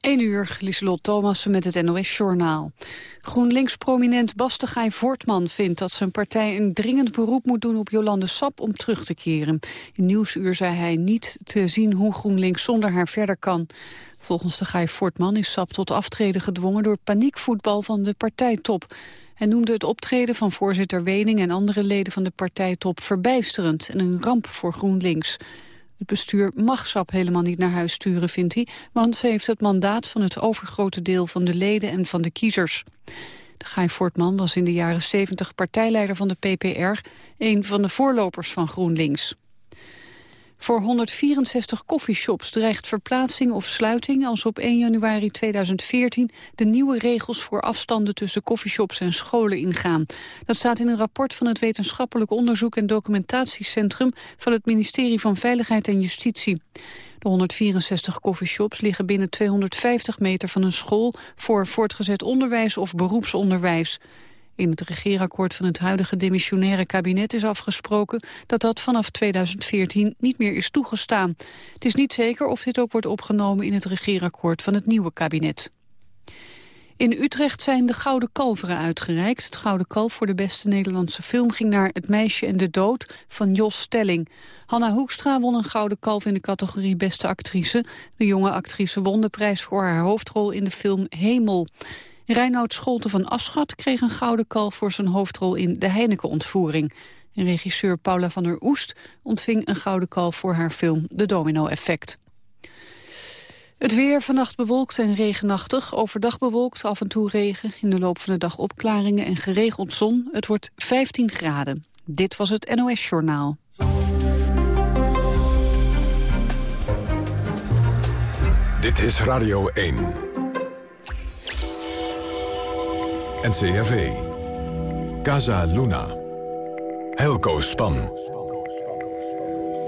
1 uur, Lieselot Thomassen met het NOS-journaal. GroenLinks-prominent Bastegaai Voortman vindt dat zijn partij een dringend beroep moet doen op Jolande Sap om terug te keren. In Nieuwsuur zei hij niet te zien hoe GroenLinks zonder haar verder kan. Volgens de Gaai Voortman is Sap tot aftreden gedwongen door paniekvoetbal van de partijtop. Hij noemde het optreden van voorzitter Wening en andere leden van de partijtop verbijsterend en een ramp voor GroenLinks. Het bestuur mag SAP helemaal niet naar huis sturen, vindt hij... want ze heeft het mandaat van het overgrote deel van de leden en van de kiezers. De Guy Voortman was in de jaren 70 partijleider van de PPR... een van de voorlopers van GroenLinks. Voor 164 koffieshops dreigt verplaatsing of sluiting als op 1 januari 2014 de nieuwe regels voor afstanden tussen koffieshops en scholen ingaan. Dat staat in een rapport van het Wetenschappelijk Onderzoek en Documentatiecentrum van het ministerie van Veiligheid en Justitie. De 164 koffieshops liggen binnen 250 meter van een school voor voortgezet onderwijs of beroepsonderwijs. In het regeerakkoord van het huidige demissionaire kabinet is afgesproken dat dat vanaf 2014 niet meer is toegestaan. Het is niet zeker of dit ook wordt opgenomen in het regeerakkoord van het nieuwe kabinet. In Utrecht zijn de Gouden Kalveren uitgereikt. Het Gouden Kalf voor de beste Nederlandse film ging naar Het meisje en de dood van Jos Stelling. Hanna Hoekstra won een Gouden Kalf in de categorie beste actrice. De jonge actrice won de prijs voor haar hoofdrol in de film Hemel. Reinoud Scholte van Aschat kreeg een gouden kalf voor zijn hoofdrol in De Heineken-ontvoering. regisseur Paula van der Oest ontving een gouden kalf voor haar film De Domino-effect. Het weer vannacht bewolkt en regenachtig. Overdag bewolkt, af en toe regen. In de loop van de dag opklaringen en geregeld zon. Het wordt 15 graden. Dit was het NOS Journaal. Dit is Radio 1. NCRV. Casa Luna. Helco Span.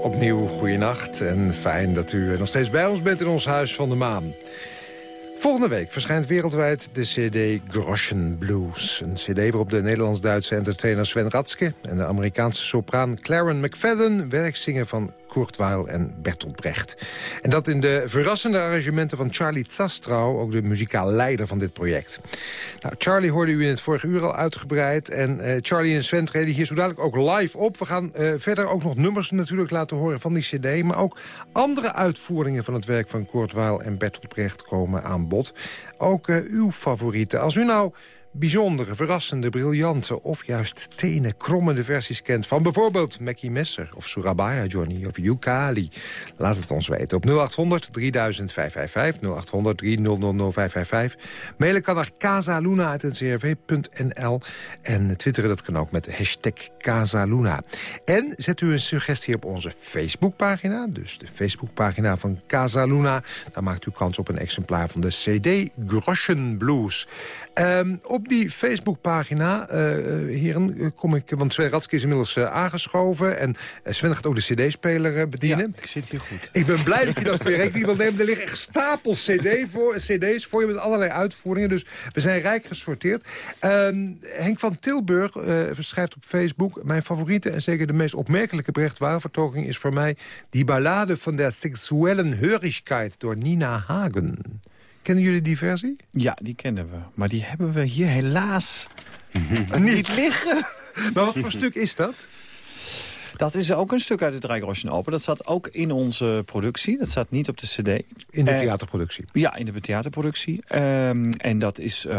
Opnieuw goeienacht en fijn dat u nog steeds bij ons bent in ons Huis van de Maan. Volgende week verschijnt wereldwijd de cd Groschen Blues. Een cd waarop de Nederlands-Duitse entertainer Sven Ratske... en de Amerikaanse sopraan Claren McFadden werk zingen van Kurt en Bertolt Brecht. En dat in de verrassende arrangementen van Charlie Zastrouw... ook de muzikaal leider van dit project. Nou, Charlie hoorde u in het vorige uur al uitgebreid. En uh, Charlie en Sven treden hier zo dadelijk ook live op. We gaan uh, verder ook nog nummers natuurlijk laten horen van die cd... maar ook andere uitvoeringen van het werk van Kurt en Bertolt Brecht komen aan bod. Ook uh, uw favorieten. Als u nou bijzondere, verrassende, briljante... of juist tenenkrommende versies kent van bijvoorbeeld Mackie Messer... of Surabaya Johnny of Yukali. Laat het ons weten op 0800 3555 0800 300555. Mailen kan naar casaluna.ncrv.nl en twitteren dat kan ook met hashtag Casaluna. En zet u een suggestie op onze Facebookpagina, dus de Facebookpagina van Casaluna. Dan maakt u kans op een exemplaar van de CD Groschen Blues. Um, op die Facebookpagina, uh, heren, eh, kom ik... Want Sven is inmiddels aangeschoven. En Sven gaat ook de cd-speler bedienen. Ja, ik zit hier goed. Ik ben blij dat je dat rekening wil nemen. Er liggen echt stapels CD voor, cd's voor je met allerlei uitvoeringen. Dus we zijn rijk gesorteerd. Um, Henk van Tilburg schrijft op Facebook... mijn favoriete en zeker de meest opmerkelijke brecht vertoging is voor mij... die ballade van der sexuellen Hörigkeit door Nina Hagen. Kennen jullie die versie? Ja, die kennen we. Maar die hebben we hier helaas niet liggen. Maar wat voor stuk is dat? Dat is ook een stuk uit het Rijksroosje Open. Dat zat ook in onze productie. Dat staat niet op de cd. In de theaterproductie? ja, in de theaterproductie. Um, en dat is, uh,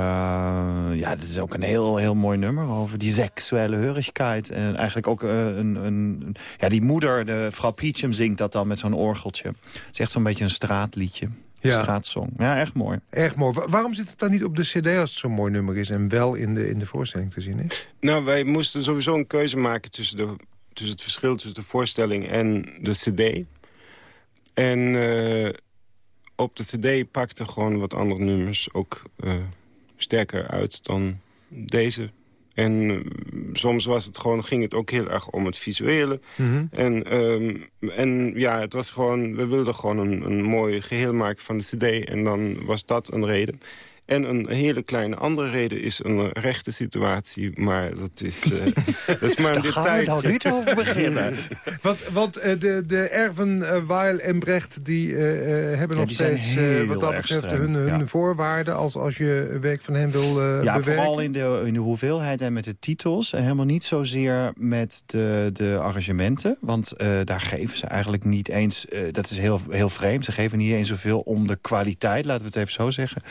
ja, dat is ook een heel, heel mooi nummer over die seksuele heurigheid. En eigenlijk ook uh, een, een, ja, die moeder, de vrouw Peachum, zingt dat dan met zo'n orgeltje. Het is echt zo'n beetje een straatliedje ja. straatsong. Ja, echt mooi. Erg mooi. Waarom zit het dan niet op de cd als het zo'n mooi nummer is... en wel in de, in de voorstelling te zien is? Nou, wij moesten sowieso een keuze maken tussen, de, tussen het verschil tussen de voorstelling en de cd. En uh, op de cd pakten gewoon wat andere nummers ook uh, sterker uit dan deze en eh, soms was het gewoon, ging het ook heel erg om het visuele. Mhm. en, um, en ja, het was gewoon, we wilden gewoon een, een mooi geheel maken van de cd. En dan was dat een reden. En een hele kleine andere reden is een rechte situatie. Maar dat is, uh, dat is maar een Daar gaan we nou niet over beginnen. want want uh, de, de erven uh, Weil en Brecht... die hebben nog steeds wat dat betreft hun, hun ja. voorwaarden... Als, als je werk van hen wil uh, ja, bewerken. vooral in de, in de hoeveelheid en met de titels. En helemaal niet zozeer met de, de arrangementen. Want daar geven ze eigenlijk niet eens... dat is heel, heel vreemd. Ze geven niet eens zoveel om de kwaliteit, laten we het even zo zeggen.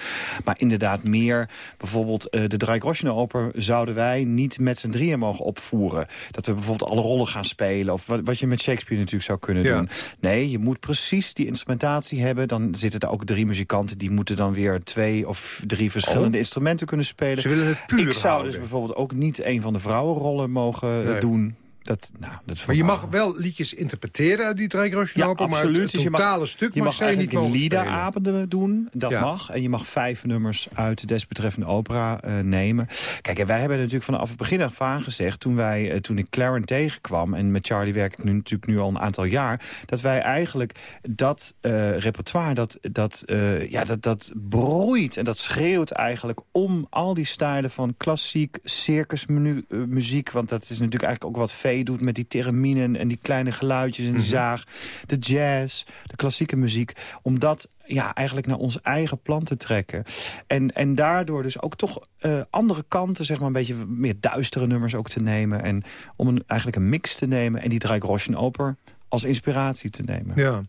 Maar inderdaad meer. Bijvoorbeeld uh, de Dreigroschenoper zouden wij niet met z'n drieën mogen opvoeren. Dat we bijvoorbeeld alle rollen gaan spelen. Of wat, wat je met Shakespeare natuurlijk zou kunnen ja. doen. Nee, je moet precies die instrumentatie hebben. Dan zitten er ook drie muzikanten. Die moeten dan weer twee of drie verschillende oh. instrumenten kunnen spelen. Ze willen het puur Ik zou houden. dus bijvoorbeeld ook niet een van de vrouwenrollen mogen nee. doen. Dat, nou, dat maar je mag wel liedjes interpreteren uit die Dreigroschenoper, ja, absoluut. maar het, het totale dus stuk je mag, mag je niet mogen liederavonden doen. Dat Ja. mag. En je mag vijf nummers uit de desbetreffende opera eh, nemen. Kijk, en wij hebben natuurlijk vanaf het begin af aan gezegd... toen, wij, eh, toen ik Claren tegenkwam... en met Charlie werk ik nu natuurlijk nu al een aantal jaar... dat wij eigenlijk dat eh, repertoire, dat, dat, ja, dat, dat broeit en dat schreeuwt eigenlijk... om al die stijlen van klassiek, circusmuziek... want dat is natuurlijk eigenlijk ook wat Doet met die theraminen en die kleine geluidjes en die mhm. zaag. De jazz, de klassieke muziek. Om dat ja, eigenlijk naar ons eigen plan te trekken. En, en daardoor dus ook toch eh, andere kanten, zeg maar een beetje meer duistere nummers ook te nemen. En om een, eigenlijk een mix te nemen en die Drei Roshan Oper als inspiratie te nemen. Ja.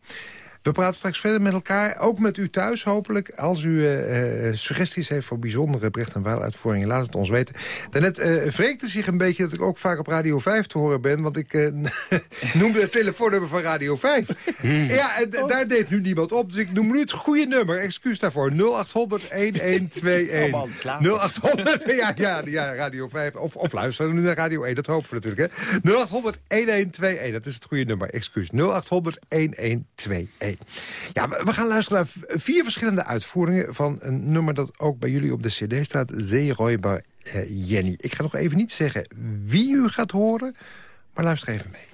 We praten straks verder met elkaar, ook met u thuis hopelijk. Als u uh, uh, suggesties heeft voor bijzondere Brecht en Weil uitvoeringen, laat het ons weten. Daarnet uh, wreekte zich een beetje dat ik ook vaak op Radio 5 te horen ben, want ik noemde het telefoonnummer van Radio 5. ja, en oh. daar deed nu niemand op, dus ik noem nu het goede nummer. Excuus daarvoor. 0800 1121. 0800, ja, ja, ja, Radio 5. Of, of luisteren nu naar Radio 1, dat hopen we natuurlijk. Hè. 0800 1121, dat is het goede nummer. Excuus. 0800 1121. Ja, we gaan luisteren naar vier verschillende uitvoeringen... van een nummer dat ook bij jullie op de cd staat. Zeeräuber uh, Jenny. Ik ga nog even niet zeggen wie u gaat horen, maar luister even mee.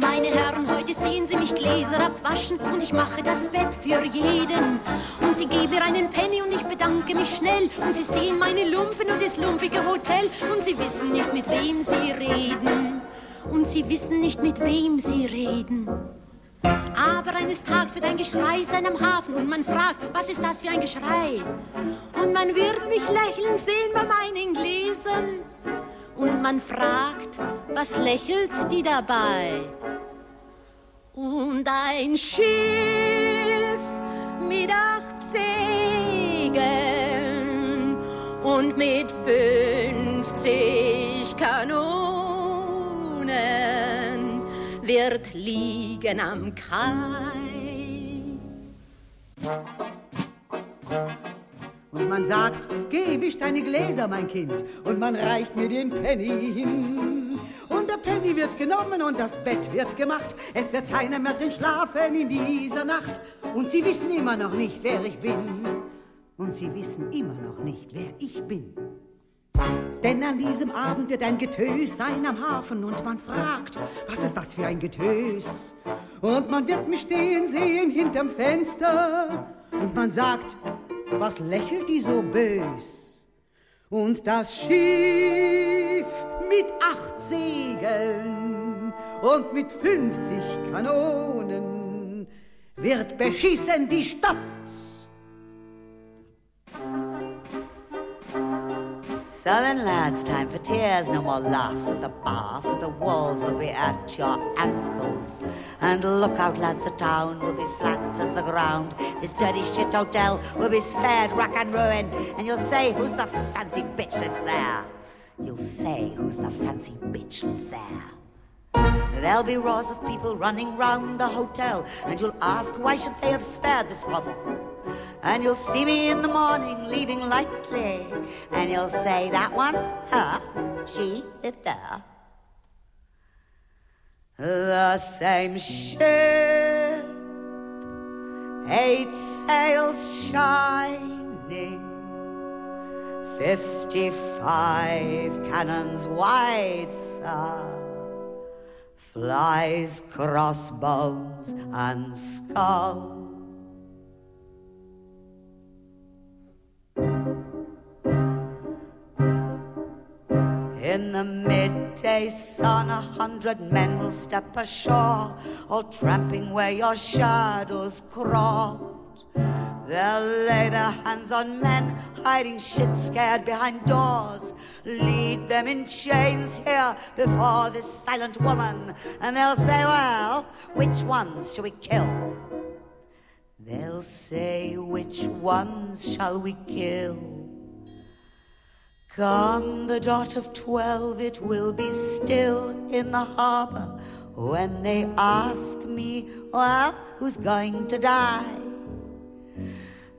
Meine Herren, heute sehen Sie mich Gläser abwaschen und ich mache das Bett für jeden. Und Sie geben einen Penny und ich bedanke mich schnell. Und Sie sehen meine Lumpen und das lumpige Hotel und Sie wissen nicht, mit wem Sie reden. Und Sie wissen nicht, mit wem Sie reden. Aber eines Tages wird ein Geschrei sein am Hafen und man fragt, was ist das für ein Geschrei? Und man wird mich lächeln sehen bei meinen Gläsern. Und man fragt, was lächelt die dabei? Und ein Schiff mit acht Segeln und mit fünfzig wird liegen am Kai. Und man sagt, geh, wisch deine Gläser, mein Kind. Und man reicht mir den Penny hin. Und der Penny wird genommen und das Bett wird gemacht. Es wird keiner mehr drin schlafen in dieser Nacht. Und sie wissen immer noch nicht, wer ich bin. Und sie wissen immer noch nicht, wer ich bin. Denn an diesem Abend wird ein Getös sein am Hafen und man fragt, was ist das für ein Getös? Und man wird mich stehen sehen hinterm Fenster und man sagt, was lächelt die so bös? Und das Schiff mit acht Segeln und mit 50 Kanonen wird beschissen die Stadt. So then, lads, time for tears, no more laughs at the bar, for the walls will be at your ankles. And look out, lads, the town will be flat as the ground. This dirty shit hotel will be spared rack and ruin. And you'll say, who's the fancy bitch lives there? You'll say, who's the fancy bitch lives there? There'll be rows of people running round the hotel, and you'll ask, why should they have spared this hovel? And you'll see me in the morning leaving lightly. And you'll say, that one, her, she lived there. The same ship, eight sails shining, fifty-five cannons wide, sir, flies, crossbones, and skulls. The midday sun, a hundred men will step ashore, all tramping where your shadows crawl. They'll lay their hands on men hiding shit scared behind doors. Lead them in chains here before this silent woman. And they'll say, well, which ones shall we kill? They'll say, which ones shall we kill? Come the dot of twelve, it will be still in the harbor when they ask me, well, who's going to die?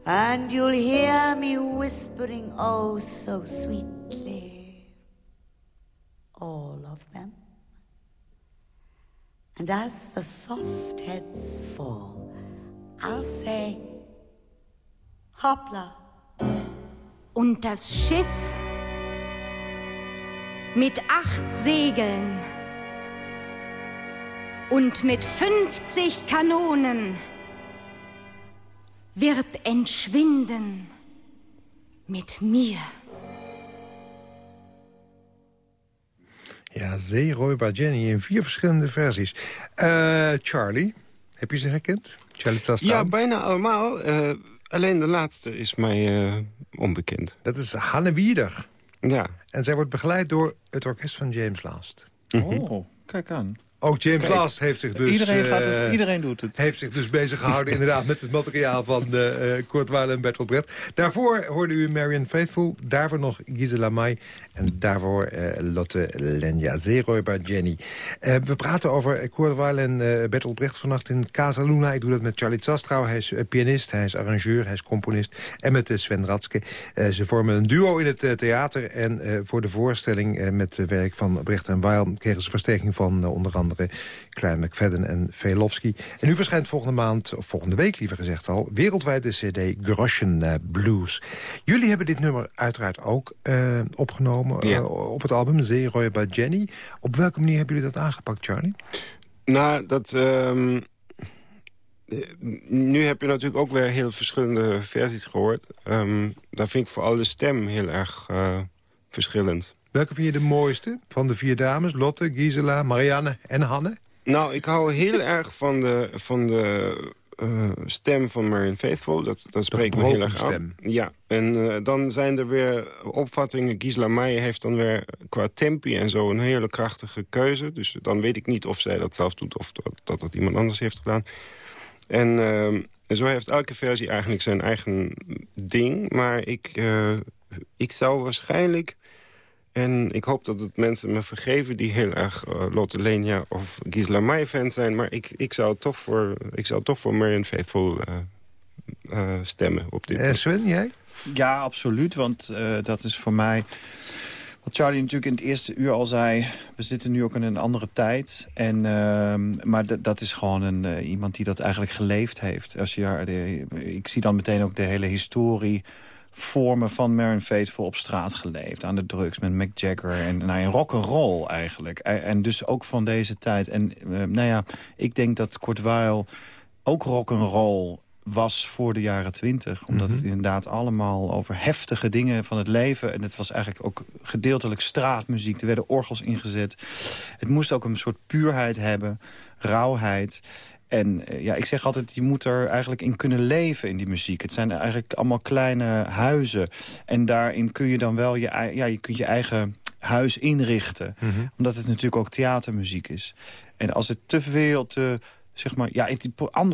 And you'll hear me whispering, oh, so sweetly, all of them. And as the soft heads fall, I'll say, hoppla. Und das Schiff mit acht Segeln und mit 50 Kanonen wird entschwinden mit mir. Ja, Zeeräuber Jenny in vier verschillende versies. Uh, Charlie, heb je ze herkend? Charlie Tastaan? Ja, bijna allemaal. Uh, alleen de laatste is mij uh, onbekend. Dat is Hanne Wieder. Ja. En zij wordt begeleid door het orkest van James Last. Mm -hmm. Oh, kijk aan. Ook James Kijk, Last heeft zich dus... Iedereen, gaat het, uh, iedereen doet het. Heeft zich dus bezig gehouden inderdaad met het materiaal van uh, Kurt Weill en Bertolt Brecht. Daarvoor hoorde u Marion Faithful, daarvoor nog Gisela May en daarvoor uh, Lotte Lenja, Zeeräuber Jenny. we praten over Kurt Weill en Bertolt Brecht vannacht in Casa Luna. Ik doe dat met Charlie Zastrouw, hij is pianist, hij is arrangeur, hij is componist. En met Sven Ratske. ze vormen een duo in het theater en voor de voorstelling met het werk van Brecht en Weill kregen ze versterking van onder andere Klein McFadden en Velofsky. En nu verschijnt volgende maand, of volgende week liever gezegd al... wereldwijd de cd Groschen uh, Blues. Jullie hebben dit nummer uiteraard ook uh, opgenomen ja. uh, op het album Zeeroy bij Jenny. Op welke manier hebben jullie dat aangepakt, Charlie? Nou, dat... Um nu heb je natuurlijk ook weer heel verschillende versies gehoord. Um, daar vind ik vooral de stem heel erg uh, verschillend. Welke vind je de mooiste van de vier dames? Lotte, Gisela, Marianne en Hanne? Nou, ik hou heel erg van de, van de uh, stem van Marion Faithful. Dat, dat spreekt me heel erg aan. Ja, en uh, dan zijn er weer opvattingen. Gisela Meijer heeft dan weer qua tempi en zo een hele krachtige keuze. Dus dan weet ik niet of zij dat zelf doet of dat dat, dat iemand anders heeft gedaan. En, uh, en zo heeft elke versie eigenlijk zijn eigen ding. Maar ik, ik zou waarschijnlijk en ik hoop dat het mensen me vergeven die heel erg uh, Lotte Lenia of Gisela May fan zijn. Maar ik, ik, zou toch voor, ik zou toch voor Marion Faithful uh, uh, stemmen op dit En Sven, jij? Ja, absoluut. Want dat is voor mij... Wat Charlie natuurlijk in het eerste uur al zei... we zitten nu ook in een andere tijd. En, ehm, maar dat is gewoon een, iemand die dat eigenlijk geleefd heeft. Als je, de, ik zie dan meteen ook de hele historie vormen van Marion Faithful op straat geleefd. Aan de drugs met Mick Jagger en nou, een rock'n'roll eigenlijk. En dus ook van deze tijd. En uh, nou ja, ik denk dat Kurt Weill ook rock'n'roll was voor de jaren twintig. Omdat het inderdaad allemaal over heftige dingen van het leven... en het was eigenlijk ook gedeeltelijk straatmuziek. Er werden orgels ingezet. Het moest ook een soort puurheid hebben, rauwheid... En ja, ik zeg altijd, je moet er eigenlijk in kunnen leven in die muziek. Het zijn eigenlijk allemaal kleine huizen. En daarin kun je dan wel je, ja, je, kunt je eigen huis inrichten. Mm -hmm. Omdat het natuurlijk ook theatermuziek is. En als het te veel, te, zeg maar... Ja, het,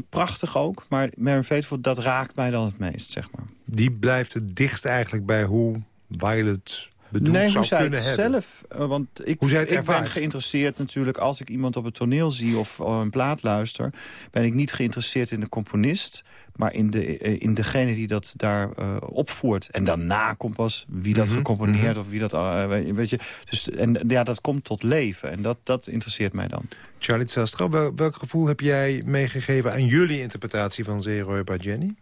prachtig ook, maar Mary Faithful, dat raakt mij dan het meest, zeg maar. Die blijft het dichtst eigenlijk bij hoe Violet bedoeld nee, zou hoe zij kunnen het hebben. zelf, uh, want ik, Hoe zij het ik ben geïnteresseerd natuurlijk als ik iemand op het toneel zie of uh, een plaat luister, ben ik niet geïnteresseerd in de componist, maar in, de, uh, in degene die dat daar uh, opvoert. En daarna komt pas wie dat Mhm, gecomponeerd mhm. of wie dat, uh, weet je. Dus, en ja, dat komt tot leven en dat, dat interesseert mij dan. Charlie Zastra, wel, welk gevoel heb jij meegegeven aan jullie interpretatie van Zeeroy bij Jenny?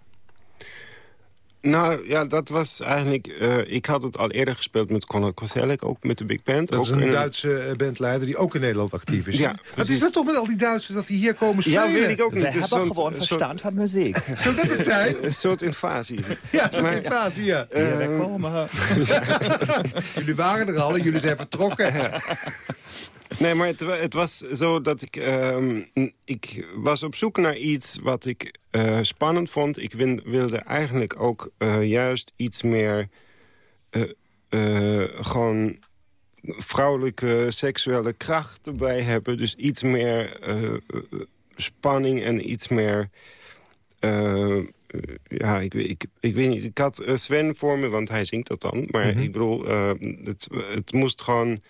Nou ja, dat was eigenlijk... Uh, ik had het al eerder gespeeld met Conor Koselleck, ook met de Big Band. Dat ook is een Duitse eh, bandleider die ook in Nederland actief is. Ja, Wat is dat toch met al die Duitsers dat die hier komen spelen? Ja, weet ik ook niet. We hebben gewoon verstand van muziek. Zou dat het zijn? Een soort invasie. Ja, een soort invasie, ja. Uh, wij komen. jullie waren er al en jullie zijn vertrokken. Nee, maar het, het, was zo dat ik... Uh, ik was op zoek naar iets wat ik uh, spannend vond. Ik win, wilde eigenlijk ook uh, juist iets meer... Uh, gewoon vrouwelijke seksuele kracht erbij hebben. Dus iets meer spanning en iets meer... ja, ik, ik, ik weet niet. Ik had Sven voor me, want hij zingt dat dan. Maar mm -hmm. ik bedoel, het, het moest gewoon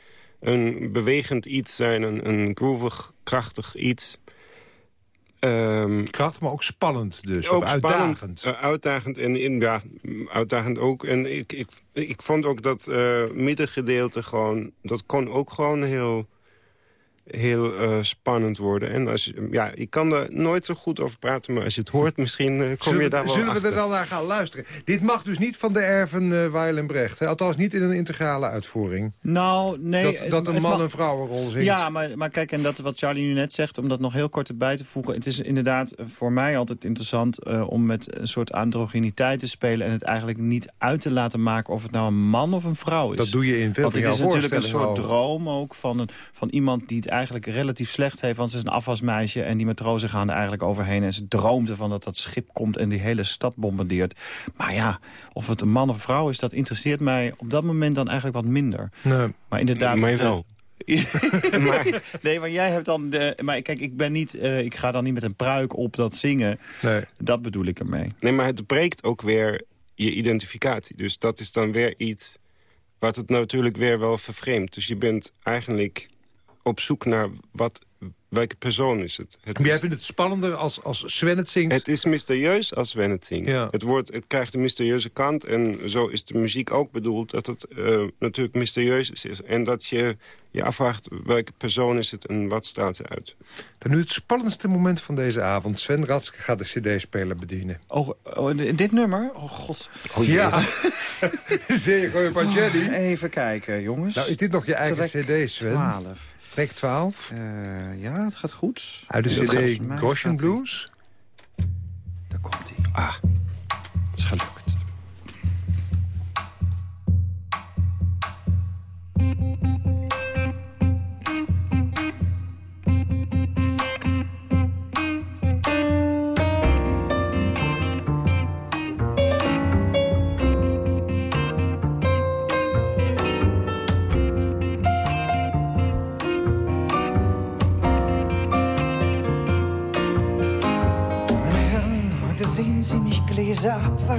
een bewegend iets zijn, een, een groovig, krachtig iets. Um, Krachtig, maar ook spannend dus, ook uitdagend. Spannend, uh, uitdagend en in, ja, uitdagend ook. En ik, ik, ik vond ook dat uh, middengedeelte gewoon, dat kon ook gewoon heel heel uh, spannend worden. En als je, ja, ik kan er nooit zo goed over praten, maar als je het hoort, misschien uh, kom zullen je daar wel Zullen achter. we er dan naar gaan luisteren? Dit mag dus niet van de erven uh, Weil en Brecht. Hè? Althans niet in een integrale uitvoering. Nou, nee. Dat, dat een man mag... en vrouw een rol zingt. Ja, maar, maar kijk, en dat wat Charlie nu net zegt, om dat nog heel kort erbij te voegen. Het is inderdaad voor mij altijd interessant om met een soort androgyniteit te spelen... en het eigenlijk niet uit te laten maken of het nou een man of een vrouw is. Dat doe je in veel Want het is natuurlijk een soort droom ook van, een, van iemand die het eigenlijk relatief slecht heeft. Want ze is een afwasmeisje en die matrozen gaan er eigenlijk overheen. En ze droomt ervan dat dat schip komt en die hele stad bombardeert. Maar ja, of het een man of vrouw is, dat interesseert mij op dat moment dan eigenlijk wat minder. Nee. Maar inderdaad... Wel. maar, nee, maar jij hebt dan... De, maar kijk, ik ben niet... Uh, ik ga dan niet met een pruik op dat zingen. Nee. Dat bedoel ik ermee. Nee, maar het breekt ook weer je identificatie. Dus dat is dan weer iets wat het natuurlijk weer wel vervreemdt. Dus je bent eigenlijk op zoek naar wat, welke persoon is het. het jij is, vindt het spannender als, als Sven het zingt? Het is mysterieus als Sven het zingt. Ja. Het, wordt, het krijgt een mysterieuze kant. En zo is de muziek ook bedoeld dat het uh, natuurlijk mysterieus is. En dat je je afvraagt welke persoon is het en wat staat ze uit. Dan nu het spannendste moment van deze avond. Sven Ratske gaat de cd-speler bedienen. Oh, oh, dit nummer? Oh god. Oh, ja. Goeie van Jenny. Even kijken, jongens. Nou, is dit nog je eigen Trek cd, Sven? 12. Track 12. Uh, ja, het gaat goed. Uit de cd Goshen Blues. Daar komt hij. Ah, het is gelukt.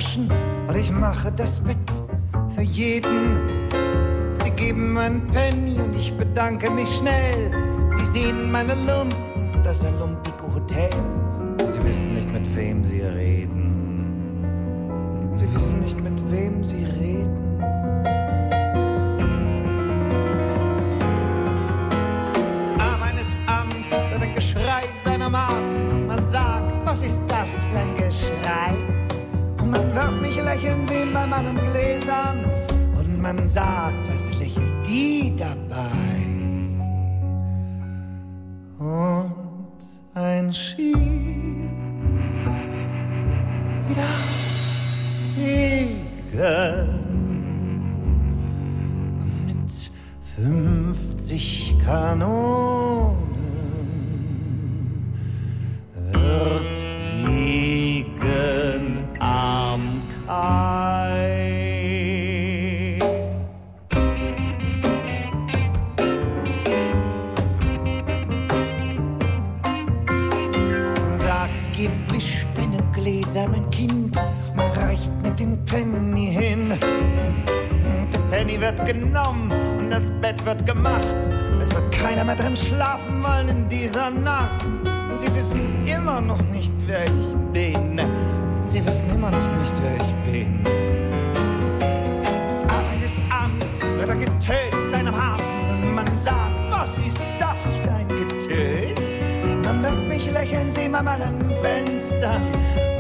Abwaschen und ich mache das Bett für jeden. Sie geben ein Penny und ich bedanke mich schnell. Sie sehen meine Lumpen, das Olympiko Hotel. Sie wissen nicht, mit wem sie reden. Sie wissen nicht, mit wem sie reden. Bei meinen Gläsern und man sagt, was lächelt die dabei? Und ein Schiff wieder segeln und mit 50 Kanonen wird liegen am Kai. Sagt, gewisch deine Gläser, mein Kind, man reicht mit dem Penny hin. Der Penny wird genommen und das Bett wird gemacht. Es wird keiner mehr drin schlafen wollen in dieser Nacht. Und sie wissen immer noch nicht, wer ich bin. Sie wissen immer noch nicht, wer ich bin. Aber eines Abends wird er getöst einem Hafen und man sagt, was ist das für ein Getös? Man wird mich lächeln sehen bei meinen Fenstern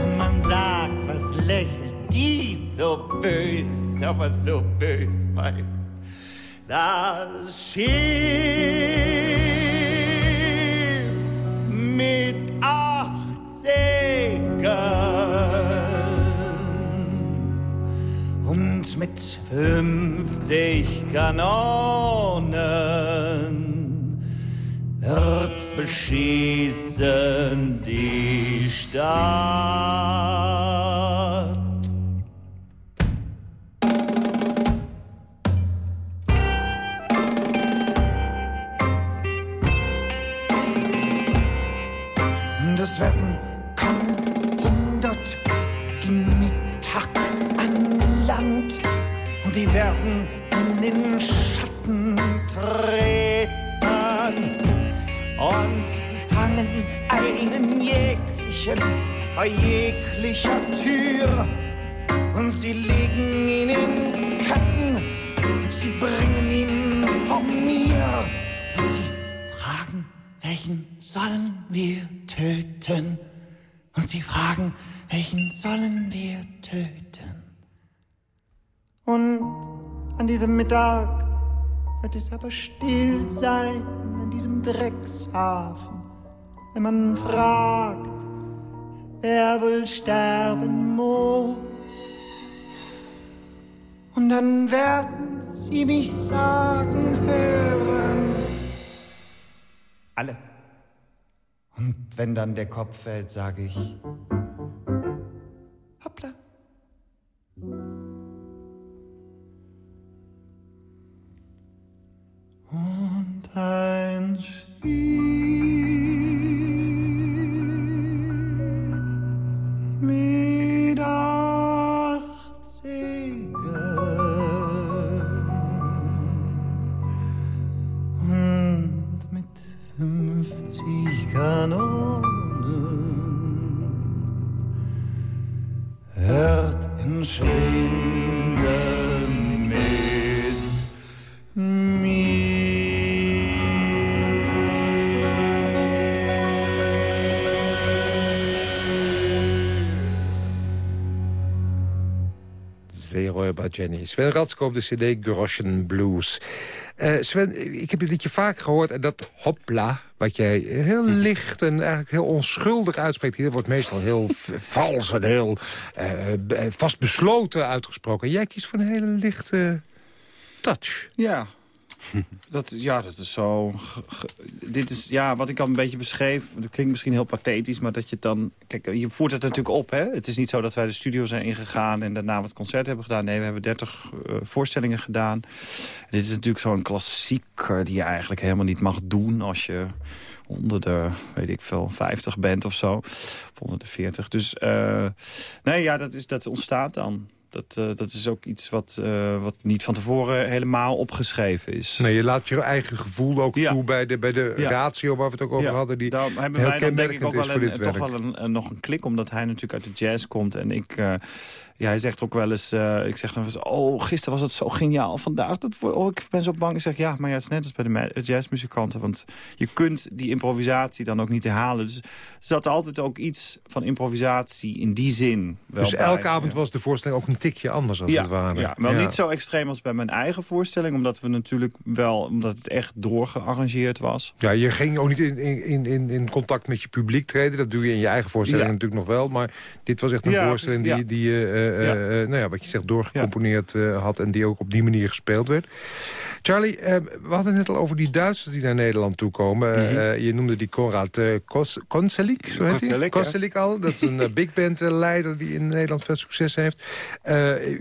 und man sagt, was lächelt die so bös, aber so bös, mein. Das Schiff mit mit fünfzig Kanonen wird beschießen die Stadt. Bei jeglicher Tür und sie legen ihn in Ketten und sie bringen ihn von mir und sie fragen, welchen sollen wir töten? Und sie fragen, welchen sollen wir töten? Und an diesem Mittag wird es aber still sein in diesem Dreckshafen, wenn man fragt, wer wohl sterben muss. Und dann werden sie mich sagen hören. Alle. Und wenn dann der Kopf fällt, sage ich, hoppla. Und ein Schiff Schwinden mit Zeeräuber Jenny. Sven op de cd Groschen Blues. Eh, Sven, ik heb je liedje vaak gehoord en dat hopla, wat jij heel licht en eigenlijk heel onschuldig uitspreekt... hier wordt meestal heel vals en heel eh, vastbesloten uitgesproken. Jij kiest voor een hele lichte touch. Ja. Dat, ja, dat is zo... dit is, ja, wat ik al een beetje beschreef... dat klinkt misschien heel pathetisch, maar dat je dan... Kijk, je voert het natuurlijk op, hè. Het is niet zo dat wij de studio zijn ingegaan... en daarna wat concert hebben gedaan. Nee, we hebben 30 eh, voorstellingen gedaan. dit is natuurlijk zo'n klassieker die je eigenlijk helemaal niet mag doen... als je onder de, weet ik veel, 50 bent of zo. Of onder de 40. Dus eh, nee, ja, dat, is, dat ontstaat dan. Dat, eh, dat is ook iets wat, eh, wat niet van tevoren helemaal opgeschreven is. Nee, je laat je eigen gevoel ook toe bij de, bij de Ja. ratio waar we het ook over Ja, hadden... die Daar hebben wij dan denk ik ook is wel een, toch wel een, een- nog een klik, omdat hij natuurlijk uit de jazz komt. En ik, eh, ja, hij zegt ook wel eens, eh, ik zeg dan eens, oh, gisteren was het zo geniaal, vandaag, dat, oh, ik ben zo bang. Ik zeg, ja, maar ja, het is net als bij de jazzmuzikanten, want je kunt die improvisatie dan ook niet herhalen. Dus er zat altijd ook iets van improvisatie in die zin wel Dus bij. elke avond was de voorstelling ook een tikje anders als ja, het ware. Ja, wel Ja. niet zo extreem als bij mijn eigen voorstelling. Omdat we natuurlijk wel, omdat het echt doorgearrangeerd was. Ja, je ging ook niet in, in, in, in contact met je publiek treden. Dat doe je in je eigen voorstelling natuurlijk nog wel. Maar dit was echt een voorstelling die, die je, eh, eh, Ja. eh, nou ja, wat je zegt, doorgecomponeerd eh, had... en die ook op die manier gespeeld werd. Charlie, we hadden het net al over die Duitsers die naar Nederland toekomen. Eh, Mhm. je noemde die Konrad uh, Konselik, zo heet hij? Kostelik, ja. Kostelik al. Dat is een big band leider die in Nederland veel succes heeft.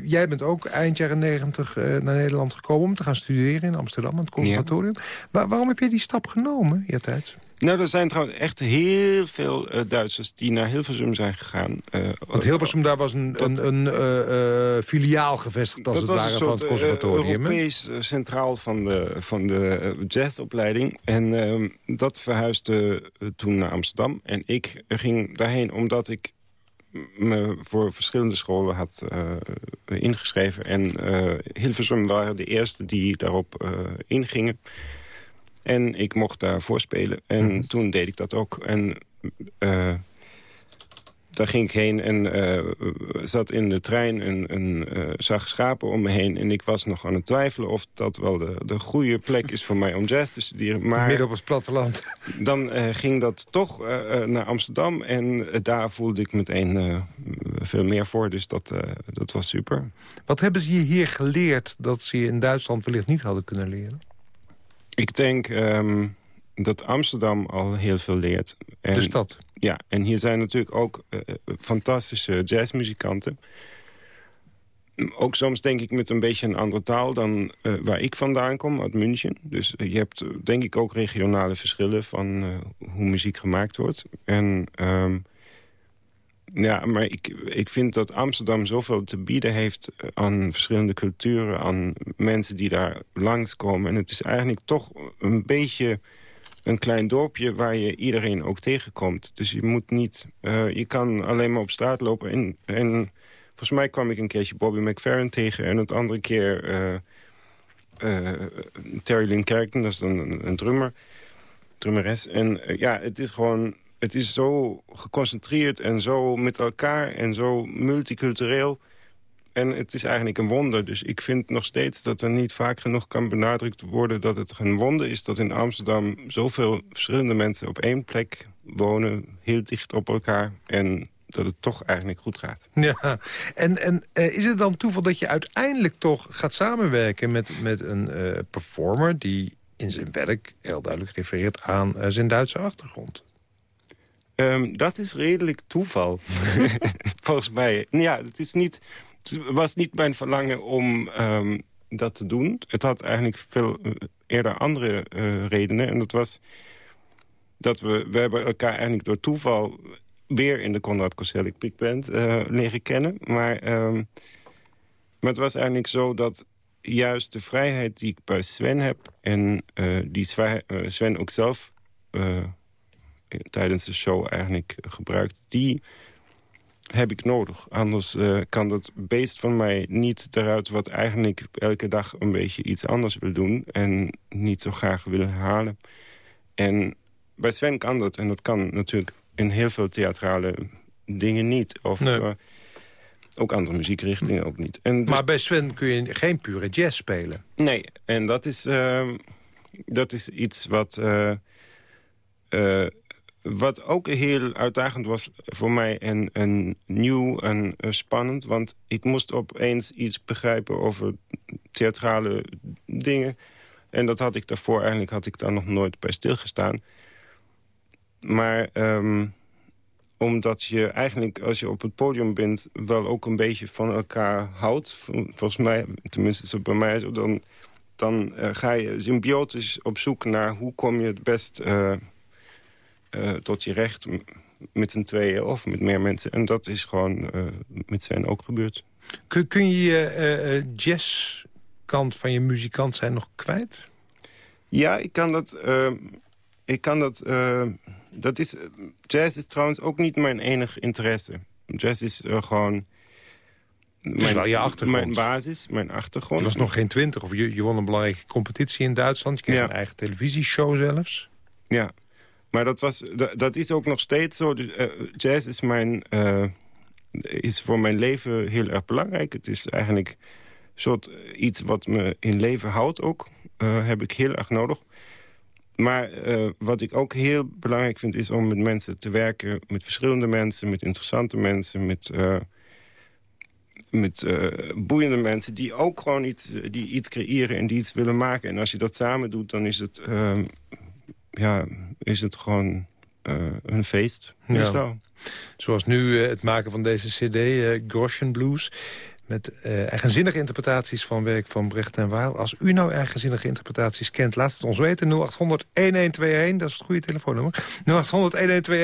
Jij bent ook eind jaren negentig naar Nederland gekomen... om te gaan studeren in Amsterdam, aan het conservatorium. Maar waarom heb je die stap genomen, Jertijds? Nou, er zijn trouwens echt heel veel eh, Duitsers die naar Hilversum zijn gegaan. Eh, Want Hilversum, daar was een, een, een eh, filiaal gevestigd, als dat het ware, van het conservatorium. hè? Europees centraal van de, van de jazzopleiding. En ehm, dat verhuisde toen naar Amsterdam. En ik ging daarheen omdat ik me voor verschillende scholen had ingeschreven. En Hilversum waren de eerste die daarop ingingen. En ik mocht daar voorspelen. En Mhm. toen deed ik dat ook. En eh, daar ging ik heen en uh, zat in de trein en, en uh, zag schapen om me heen. En ik was nog aan het twijfelen of dat wel de, de goede plek is voor mij om jazz te studeren. Maar Midden op het platteland. Dan uh, ging dat toch naar Amsterdam en daar voelde ik meteen veel meer voor. Dus dat, dat was super. Wat hebben ze je hier geleerd dat ze je in Duitsland wellicht niet hadden kunnen leren? Ik denk um, dat Amsterdam al heel veel leert. En, de stad? Ja, en hier zijn natuurlijk ook uh, fantastische jazzmuzikanten. Ook soms denk ik met een beetje een andere taal dan uh, waar ik vandaan kom, uit München. Dus je hebt denk ik ook regionale verschillen van hoe muziek gemaakt wordt. En um, ja, maar ik, ik vind dat Amsterdam zoveel te bieden heeft aan verschillende culturen, aan mensen die daar langskomen. En het is eigenlijk toch een beetje een klein dorpje waar je iedereen ook tegenkomt. Dus je moet niet... Uh, je kan alleen maar op straat lopen. En, en volgens mij kwam ik een keertje Bobby McFerrin tegen... en het andere keer uh, Terry Lynn Kerken, dat is dan een, een drummer, drummeres. En ja, het is gewoon... Het is zo geconcentreerd en zo met elkaar en zo multicultureel... En het is eigenlijk een wonder. Dus ik vind nog steeds dat er niet vaak genoeg kan benadrukt worden... dat het een wonder is dat in Amsterdam zoveel verschillende mensen op één plek wonen. Heel dicht op elkaar. En dat het toch eigenlijk goed gaat. Ja, en, en uh, is het dan toeval dat je uiteindelijk toch gaat samenwerken... met, met een uh, performer die in zijn werk heel duidelijk refereert aan uh, zijn Duitse achtergrond? Um, dat is redelijk toeval, volgens mij. Ja, het is niet het was niet mijn verlangen om um, dat te doen. Het had eigenlijk veel uh, eerder andere uh, redenen. En dat was dat we, we hebben elkaar eigenlijk door toeval... weer in de Konrad Koselleck Big Band uh, leren kennen. Maar, um, maar het was eigenlijk zo dat juist de vrijheid die ik bij Sven heb... en die Sven ook zelf tijdens de show eigenlijk gebruikt... die heb ik nodig. Anders uh, kan dat beest van mij niet eruit... wat eigenlijk elke dag een beetje iets anders wil doen... en niet zo graag wil herhalen. En bij Sven kan dat. En dat kan natuurlijk in heel veel theatrale dingen niet. Of nee. uh, ook andere muziekrichtingen ook niet. En dus... Maar bij Sven kun je geen pure jazz spelen. Nee, en dat is, uh, dat is iets wat... Wat ook heel uitdagend was voor mij en, nieuw en uh, spannend. Want ik moest opeens iets begrijpen over theatrale dingen. En dat had ik daarvoor, eigenlijk had ik daar nog nooit bij stilgestaan. Maar um, omdat je eigenlijk, als je op het podium bent... wel ook een beetje van elkaar houdt. Volgens mij, tenminste is het bij mij zo... dan, dan uh, ga je symbiotisch op zoek naar hoe kom je het best... Uh, uh, tot je recht met een tweeën of met meer mensen. En dat is gewoon uh, met zijn ook gebeurd. Kun, kun je je uh, jazzkant van je muzikant zijn nog kwijt? Ja, ik kan dat... ik kan dat, dat is, jazz is trouwens ook niet mijn enige interesse. Jazz is gewoon... Mijn, wel je achtergrond. Mijn basis, mijn achtergrond. Je was nog geen twintig of je, je won een belangrijke competitie in Duitsland. Je kreeg ja. een eigen televisieshow zelfs. Ja, maar dat, was, dat, is ook nog steeds zo. Uh, jazz is, mijn, uh, is voor mijn leven heel erg belangrijk. Het is eigenlijk soort iets wat me in leven houdt ook. Heb ik heel erg nodig. Maar wat ik ook heel belangrijk vind... is om met mensen te werken. Met verschillende mensen, met interessante mensen... met, met boeiende mensen die ook gewoon iets, die iets creëren... en die iets willen maken. En als je dat samen doet, dan is het ja, is het gewoon uh, een feest. Ja. Zoals nu uh, het maken van deze cd, uh, Groschen Blues met uh, eigenzinnige interpretaties van werk van Brecht en Waal. Als u nou eigenzinnige interpretaties kent, laat het ons weten. 0800-1121, dat is het goede telefoonnummer.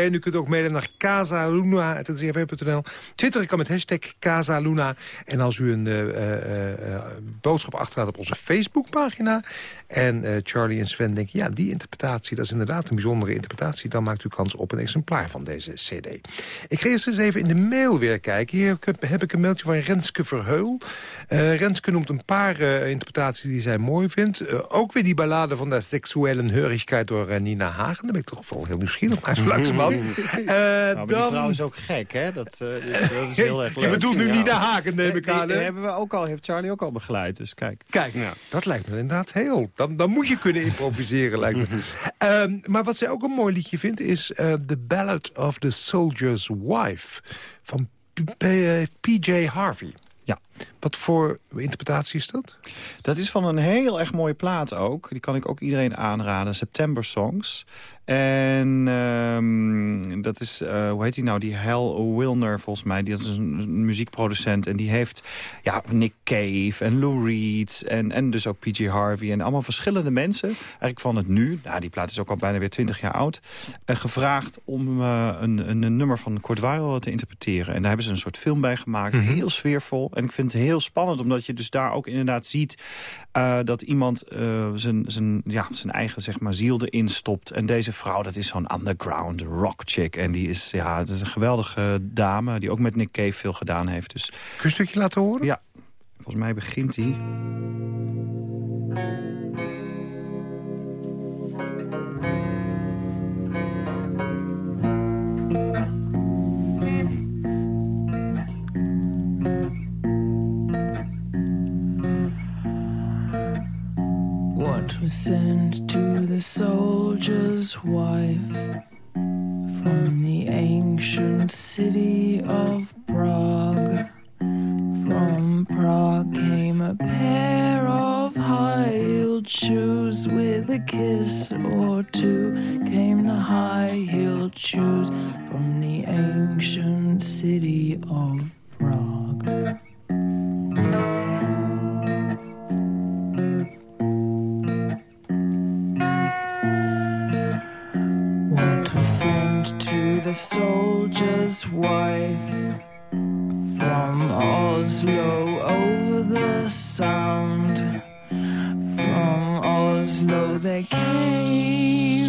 0800-1121, u kunt ook mailen naar casaluna.ncrv.nl. Twitter kan met hashtag Casaluna. En als u een uh, uh, boodschap achterlaat op onze Facebookpagina... en Charlie en Sven denken, ja, die interpretatie, dat is inderdaad een bijzondere interpretatie... dan maakt u kans op een exemplaar van deze cd. Ik ga eerst eens even in de mail weer kijken. Hier heb ik een mailtje van Renske Verheul. Uh, Renske noemt een paar uh, interpretaties die zij mooi vindt. Ook weer die ballade van de seksuele heurigheid door Nina Hagen. Daar ben ik toch wel heel nieuwsgierig naar, zo langzamerhand. nou, dan... Die vrouw is ook gek, hè? Dat, dat is heel erg leuk. Je bedoelt nu Nina Hagen, neem ik aan. Die, hebben we ook al, heeft Charlie ook al begeleid, dus kijk. Kijk, nou, dat lijkt me inderdaad heel. Dan, dan moet je kunnen improviseren, lijkt me. um, maar wat zij ook een mooi liedje vindt is The Ballad of the Soldier's Wife van P.J. Harvey. Ja. Wat voor interpretatie is dat? Dat is van een heel erg mooie plaat ook. Die kan ik ook iedereen aanraden. September Songs. En um, dat is, uh, hoe heet die nou? Die Hal Wilner volgens mij. Die is een, muziekproducent. En die heeft ja, Nick Cave en Lou Reed. En, en dus ook P.G. Harvey. En allemaal verschillende mensen. Eigenlijk van het nu. Nou, die plaat is ook al bijna weer twintig jaar oud. Uh, gevraagd om uh, een, een, een, nummer van Weill te interpreteren. En daar hebben ze een soort film bij gemaakt. Mm -hmm. Heel sfeervol. En ik vind heel spannend. Omdat je dus daar ook inderdaad ziet... dat iemand zijn, zijn, ja, zijn eigen zeg maar, ziel erin stopt. En deze vrouw, dat is zo'n underground rock chick. En die is, ja, het is een geweldige dame die ook met Nick Cave veel gedaan heeft. Dus... Kun je een stukje laten horen? Ja, volgens mij begint hij. What was sent to the soldier's wife from the ancient city of Prague? From Prague came a pair of high-heeled shoes with a kiss or two. Came the high-heeled shoes from the ancient city of Prague. The soldier's wife from Oslo over the sound. From Oslo they came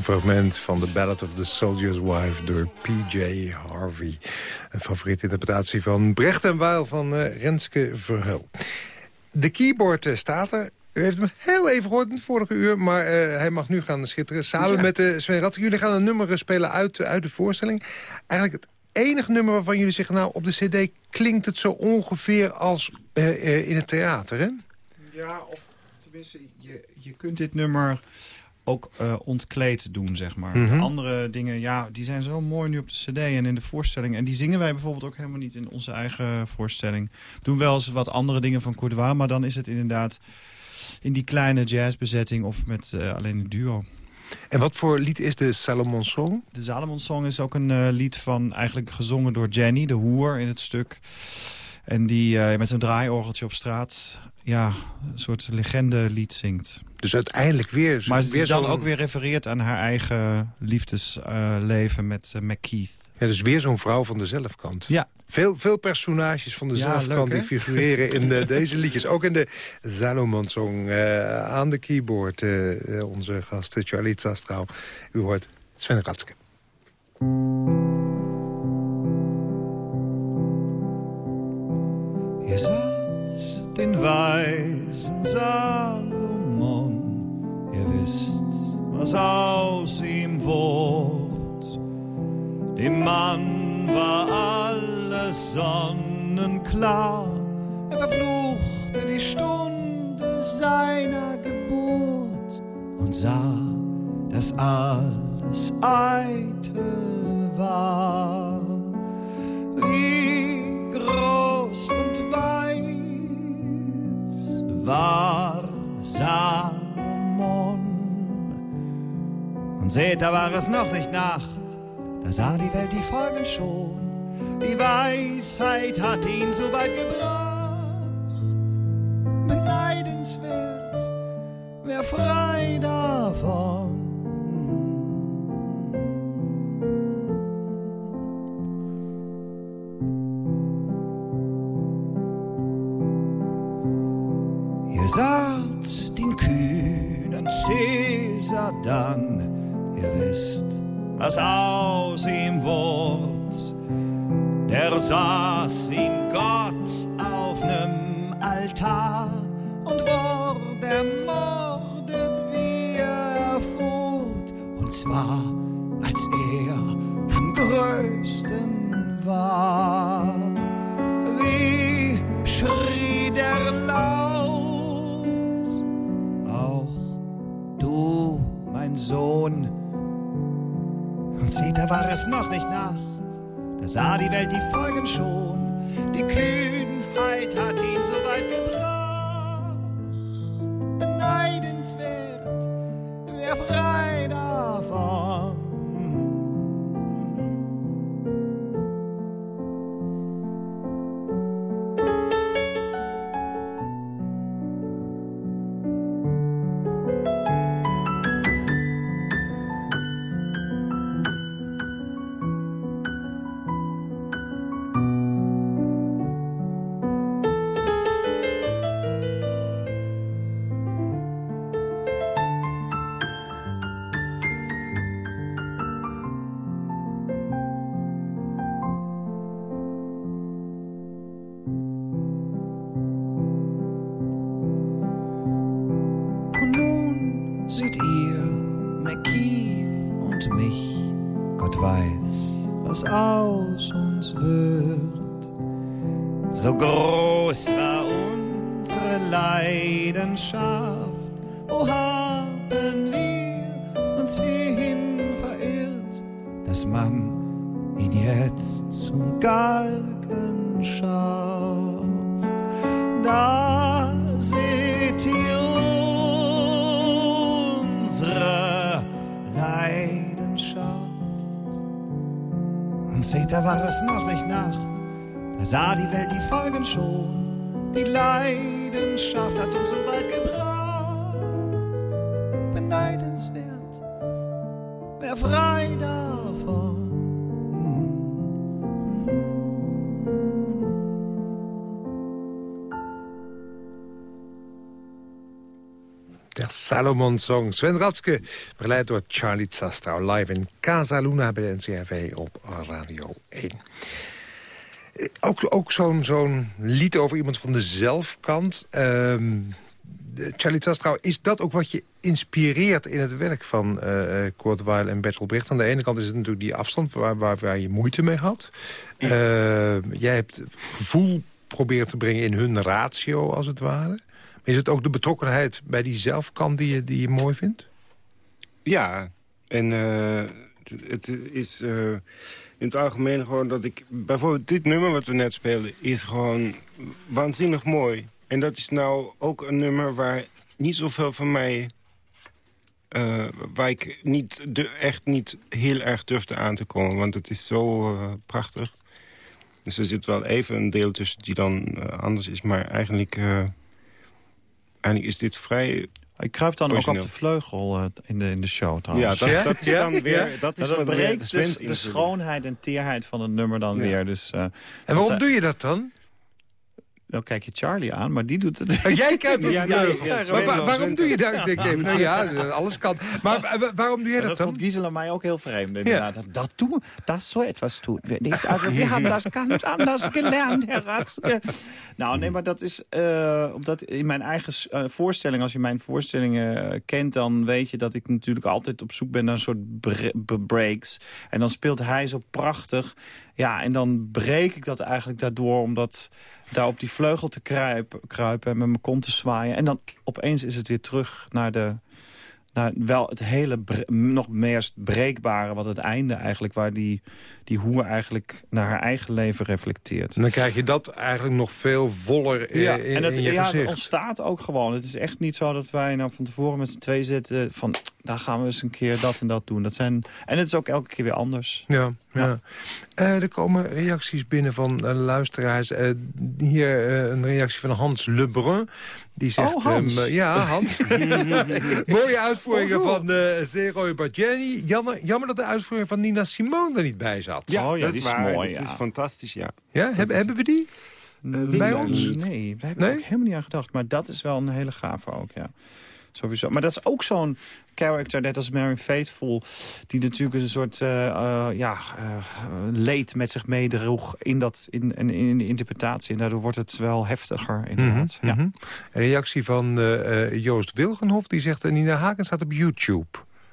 Een fragment van The Ballad of the Soldier's Wife door P.J. Harvey. Een favoriete interpretatie van Brecht en Weil van uh, Renske Verheul. De keyboard uh, staat er. U heeft hem heel even gehoord in het vorige uur, maar uh, hij mag nu gaan schitteren. Samen ja. met uh, Sven Ratzik. Jullie gaan een nummer spelen uit, uit de voorstelling. Eigenlijk het enige nummer waarvan jullie zeggen... nou, op de cd klinkt het zo ongeveer als in het theater, hè? Ja, of tenminste, je, je kunt dit nummer ook uh, ontkleed doen, zeg maar. Mm -hmm. Andere dingen, ja, die zijn zo mooi nu op de cd en in de voorstelling. En die zingen wij bijvoorbeeld ook helemaal niet in onze eigen voorstelling. We doen wel eens wat andere dingen van Courtois, maar dan is het inderdaad in die kleine jazzbezetting of met uh, alleen een duo. En wat voor lied is de Salomon Song? De Salomon Song is ook een uh, lied van eigenlijk gezongen door Jenny, de hoer in het stuk. En die uh, met zijn draaiorgeltje op straat ja, een soort legende lied zingt. Dus uiteindelijk weer... Maar weer dan ook weer refereert aan haar eigen liefdesleven uh, met uh, McKeith. Ja, dus weer zo'n vrouw van de zelfkant. Ja. Veel, veel personages van de ja, zelfkant leuk, die figureren in de, deze liedjes. Ook in de Salomon-song uh, aan de keyboard. onze gast Charlie Zastrau. U hoort Sven Ratske. Den weisen Salomon, ihr wisst, was aus ihm wurde. Dem Mann war alles sonnenklar, er verfluchte die Stunde seiner Geburt und sah, dass alles eitel war. Wie groß war Salomon. Und seht, da war es noch nicht Nacht, da sah die Welt die Folgen schon. Die Weisheit hat ihn so weit gebracht. Dann, ihr wisst, was aus ihm wurde. Der saß wie es noch nicht Nacht, da sah die Welt die Folgen schon. Die Kühnheit seht ihr McKeith und mich, Gott weiß, was aus uns wird. So groß war unsere Leidenschaft, da war es noch nicht Nacht, da sah die Welt die Folgen schon. Die Leidenschaft hat uns so weit gebracht. Salomon Song. Sven Ratske, begeleid door Charlie Zastrau. Live in Casa Luna bij de NCRV op Radio 1. Eh, Ook, ook zo'n zo'n lied over iemand van de zelfkant. Ehm, Charlie Zastrau, is dat ook wat je inspireert in het werk van eh, Kurt Weill en Bertolt Brecht? Aan de ene kant is het natuurlijk die afstand waar, waar, waar je moeite mee had. Eh, jij hebt gevoel proberen te brengen in hun ratio, als het ware. Is het ook de betrokkenheid bij die zelfkant die je, die je mooi vindt? Ja, en eh, het is eh, in het algemeen gewoon dat ik... Bijvoorbeeld dit nummer wat we net spelen is gewoon waanzinnig mooi. En dat is nou ook een nummer waar niet zoveel van mij... eh, waar ik niet, de, echt niet heel erg durfde aan te komen. Want het is zo prachtig. Dus er zit wel even een deel tussen die dan anders is. Maar eigenlijk, eh, eigenlijk is dit vrij Ik kruip dan ook op de vleugel eh, in, de, in de show trouwens. Ja, dat, dat is dan weer... Dat is Dat breekt de dus de schoonheid en teerheid van het nummer dan Ja. weer. Dus, eh, En waarom zijn- doe je dat dan? Dan kijk je Charlie aan, maar die doet het. Oh, jij kijkt Ja, nee, ja, Maar waarom doe je dat? Ik denk even, nou ja, alles kan. Maar wa- wa- waarom doe je Ja, dat dat dan? vond Gisela mij ook heel vreemd. Inderdaad. Dat, du, das so etwas. Also wir haben das ganz anders gelernt, Herr Ratske. Nou, nee, maar dat is eh, omdat in mijn eigen eh, voorstelling, als je mijn voorstellingen eh, kent, dan weet je dat ik natuurlijk altijd op zoek ben naar een soort bre- breaks. En dan speelt hij zo prachtig. Ja, en dan breek ik dat eigenlijk daardoor, omdat daar op die vleugel te kruipen, kruipen en met mijn kont te zwaaien. En dan opeens is het weer terug naar de naar wel het hele nog meest breekbare, wat het einde eigenlijk, waar die, die hoer eigenlijk naar haar eigen leven reflecteert. En dan krijg je dat eigenlijk nog veel voller Ja, in, en het, in je ja, het gezicht. ontstaat ook gewoon. Het is echt niet zo dat wij nou van tevoren met z'n twee zitten van, daar gaan we eens een keer dat en dat doen. Dat zijn, en het is ook elke keer weer anders. Ja, ja. Eh, er komen reacties binnen van eh, luisteraars. Eh, hier een reactie van Hans Lebrun. Die zegt... Oh, Hans. ehm, ja, Hans. Mooie uitvoeringen van eh Zeroy Badjani. Jammer, jammer dat de uitvoering van Nina Simone er niet bij zat. Ja, oh ja, dat die is waar. mooi, Dat ja. is fantastisch, ja. Ja, hebben, hebben we die? bij ons? Nee, daar heb ik Nee? ook helemaal niet aan gedacht. Maar dat is wel een hele gave ook, ja. Sowieso. Maar dat is ook zo'n character, net als Mary Faithful... die natuurlijk een soort uh, uh, ja, uh, leed met zich meedroeg in, dat, in, in, in de interpretatie. En daardoor wordt het wel heftiger, inderdaad. Mm -hmm. ja. Een reactie van Joost Wilgenhof, die zegt... Nina Haken staat op YouTube.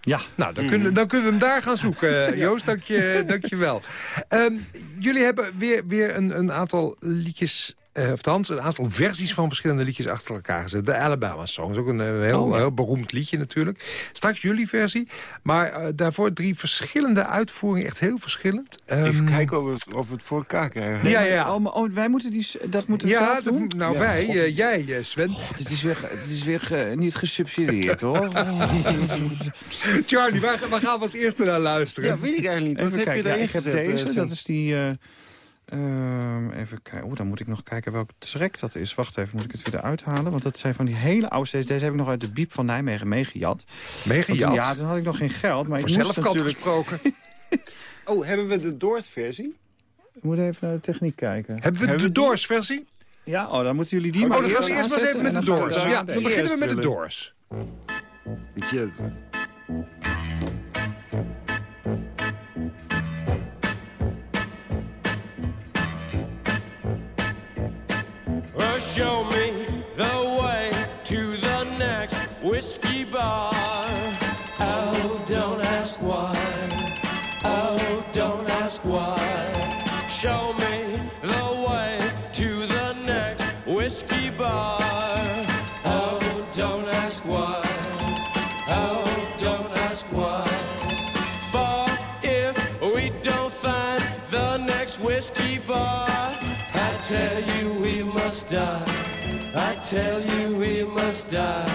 Ja. Nou, dan kunnen, dan kunnen we hem daar gaan zoeken. Joost, dank je, dank je wel. Um, jullie hebben weer, weer een, een aantal liedjes... Uh, of een aantal versies van verschillende liedjes achter elkaar gezet. De Alabama Song is ook een uh, heel, Oh, ja. heel beroemd liedje natuurlijk. Straks jullie versie. Maar uh, daarvoor drie verschillende uitvoeringen. Echt heel verschillend. Um, Even kijken of we, het, of we het voor elkaar krijgen. Ja, ja. Oh, maar, oh, wij moeten die, dat moeten we ja, zelf doen? nou Ja, wij, God, uh, jij uh, Sven. God, het is weer, het is weer ge- niet gesubsidieerd, hoor. Charlie, waar, waar gaan we als eerste naar luisteren? Ja, weet ik eigenlijk niet. Even Wat heb je kijken, ja, ik heb deze, eh, dat is die... eh, ehm, even kijken, oeh, dan moet ik nog kijken welke track dat is. Wacht even, moet ik het weer eruit halen? Want dat zijn van die hele oude CD's. Deze heb ik nog uit de biep van Nijmegen meegejat. Meegejat? Ja, toen had ik nog geen geld. Maar Voor ik moest natuurlijk... gesproken. Oh, hebben we de Doors-versie? Ik moet even naar de techniek kijken. Hebben we de Doors versie? Ja, oh, dan moeten jullie die Oh, maar dan gaan we eerst maar eens even met de Doors. we Ja, dan beginnen we met de Doors. Yes. Show me must die. I tell you we must die.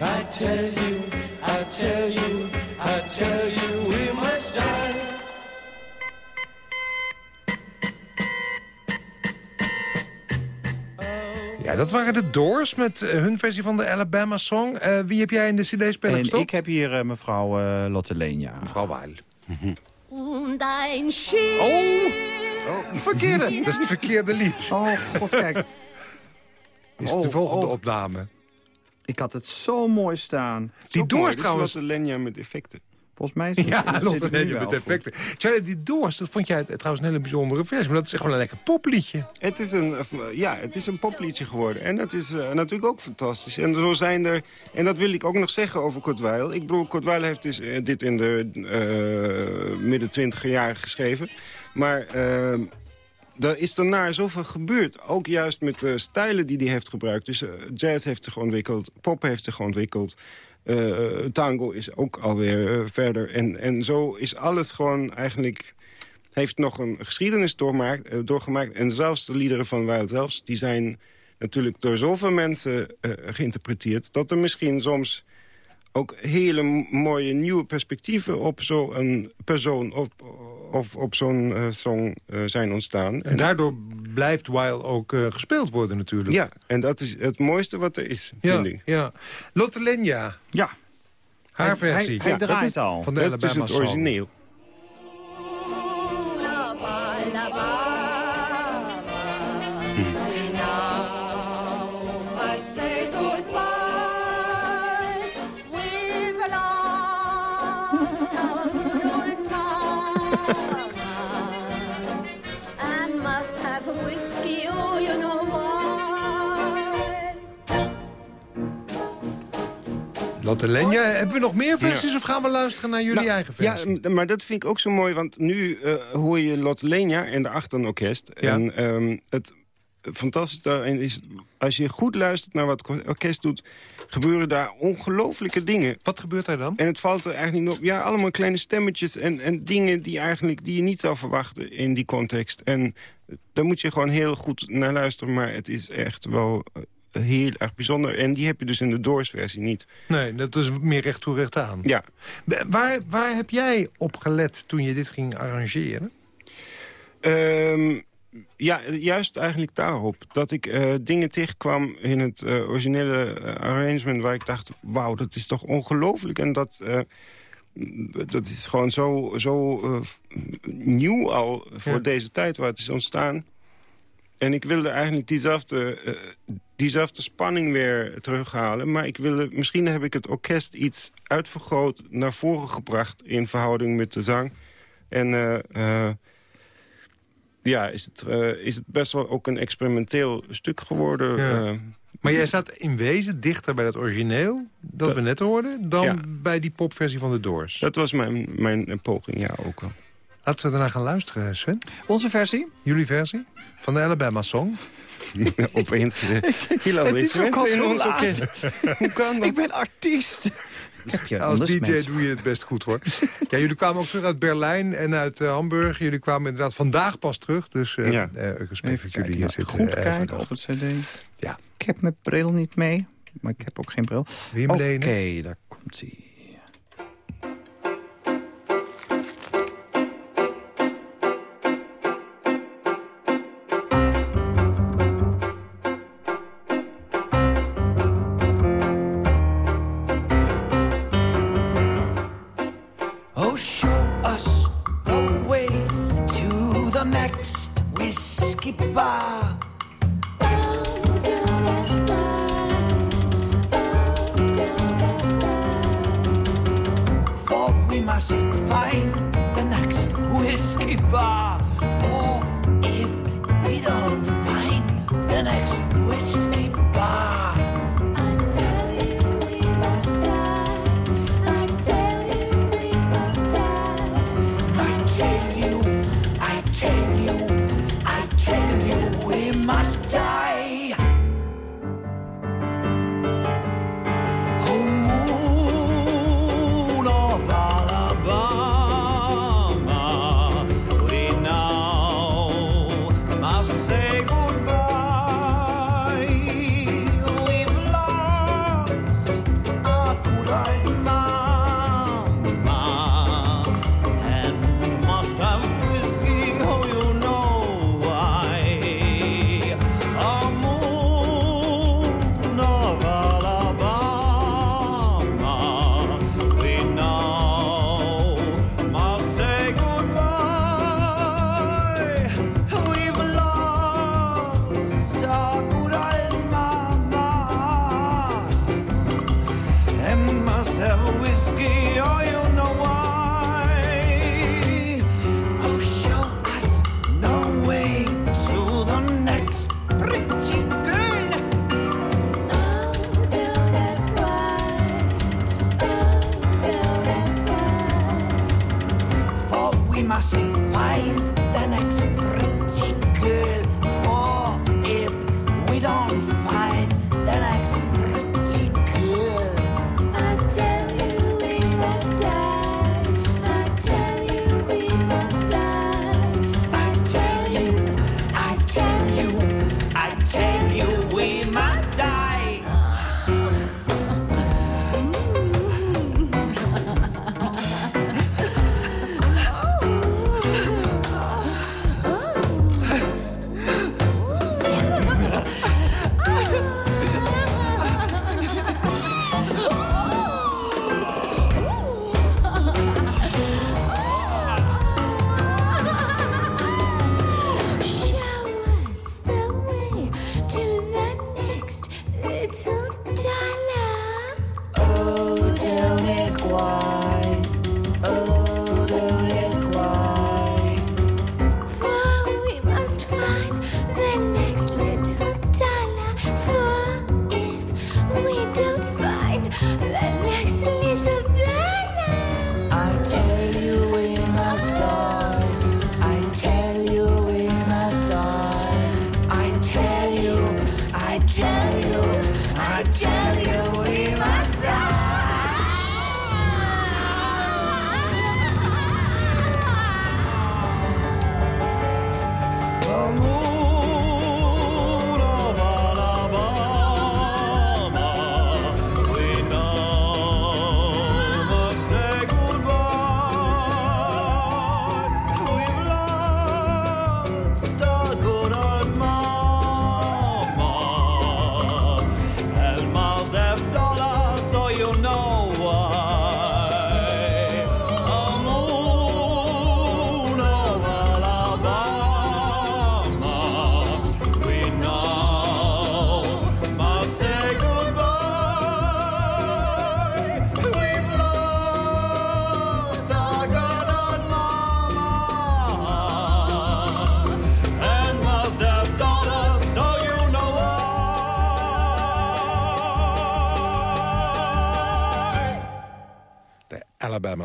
I tell you, I tell you, I tell you we must die. Ja, dat waren de Doors met eh, hun versie van de Alabama Song. Eh, wie heb jij in de cd-speler gestopt? ik heb hier eh, mevrouw eh Lotte Leenja. Mevrouw Weil. Und ein Schiff. Oh, verkeerde. Dat is het verkeerde lied. Oh, god, kijk. Dit is Oh, de volgende oh. opname. Ik had het zo mooi staan. Die Doors trouwens... Lotte Lenya met effecten. Volgens mij is het, Ja, Lotte het nu met goed. effecten. Charlie, die Doors, dat vond jij trouwens een hele bijzondere versie. Maar dat is gewoon een lekker popliedje. Het is een, eh, ja, het is een popliedje geworden. En dat is eh, natuurlijk ook fantastisch. En zo zijn er... En dat wil ik ook nog zeggen over Kurt Weill. Ik bedoel, Kurt Weill heeft dus, eh, dit in de eh, midden twintiger jaren geschreven. Maar... eh, er is daarna zoveel gebeurd. Ook juist met de stijlen die hij heeft gebruikt. Dus eh, jazz heeft zich ontwikkeld, pop heeft zich ontwikkeld. eh, tango is ook alweer eh, verder. En, en zo is alles gewoon eigenlijk... heeft nog een geschiedenis doormaakt, doorgemaakt. En zelfs de liederen van Wild zelfs... die zijn natuurlijk door zoveel mensen geïnterpreteerd... dat er misschien soms ook hele mooie nieuwe perspectieven... op zo'n persoon of, of op zo'n eh, song eh, zijn ontstaan. En daardoor blijft Weil ook eh, gespeeld worden natuurlijk. Ja, en dat is het mooiste wat er is, ja, vind ik. ja. Lotte Lenya, Ja, haar Hij- versie. hij Ja, dat draait is- al. Van de Dat is dus Alabama het Song. origineel. Lenya, hebben we nog meer versies of gaan we luisteren naar jullie Nou, eigen versie? Ja, maar dat vind ik ook zo mooi, want nu eh, hoor je Lotte Lenya en daarachter een orkest. Ja. En ehm, het fantastische daarin is, als je goed luistert naar wat het orkest doet... gebeuren daar ongelofelijke dingen. Wat gebeurt er dan? En het valt er eigenlijk niet op. Ja, allemaal kleine stemmetjes en, en dingen die, eigenlijk, die je niet zou verwachten in die context. En daar moet je gewoon heel goed naar luisteren. Maar het is echt wel eh, heel erg bijzonder. En die heb je dus in de Doors-versie niet. Nee, dat is meer recht toe recht aan. Ja, Waar, waar heb jij op gelet toen je dit ging arrangeren? Ehm, ja, juist eigenlijk daarop. Dat ik eh, dingen tegenkwam in het eh, originele eh, arrangement... waar ik dacht, wauw, dat is toch ongelooflijk. En dat, dat is gewoon zo, zo nieuw al voor Ja. deze tijd waar het is ontstaan. en ik wilde eigenlijk diezelfde, diezelfde spanning weer terughalen. Maar ik wilde, misschien heb ik het orkest iets uitvergroot naar voren gebracht... in verhouding met de zang. En ja, is het, eh, is het best wel ook een experimenteel stuk geworden. Ja. eh. Maar jij staat in wezen dichter bij dat origineel... dat we net hoorden, dan Ja. bij die popversie van de Doors. dat was mijn, mijn poging, ja, ook al. Laten we daarna gaan luisteren, Sven. Onze versie? Jullie versie? Van de Alabama Song. Opeens uh, Het is ook al in ons. Hoe kan dat? Ik ben artiest. Heb je Als anders DJ mensen? doe je het best goed, hoor. ja, jullie kwamen ook terug uit Berlijn en uit eh, Hamburg. Jullie kwamen inderdaad vandaag pas terug. Dus eh Ja. eh, respect dat jullie kijken, hier zitten. goed eh, kijken op het cd. Ja. Ik heb mijn bril niet mee, maar ik heb ook geen bril. Oké, daar komt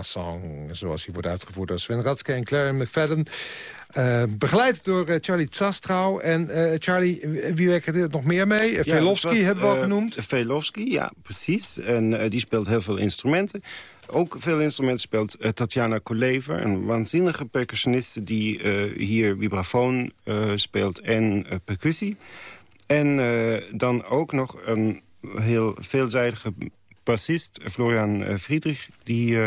Song. Zoals die wordt uitgevoerd door Sven Ratske en Claire McFadden. Uh, begeleid door uh, Charlie Tsastrouw. En uh, Charlie, wie werkt er nog meer mee? Ja, Velofsky hebben we al genoemd. Velofsky, ja, precies. En die speelt heel veel instrumenten. Ook veel instrumenten speelt Tatjana Kolever, een waanzinnige percussioniste... die hier vibrafoon speelt en percussie. En dan ook nog een heel veelzijdige bassist, Florian Friedrich... die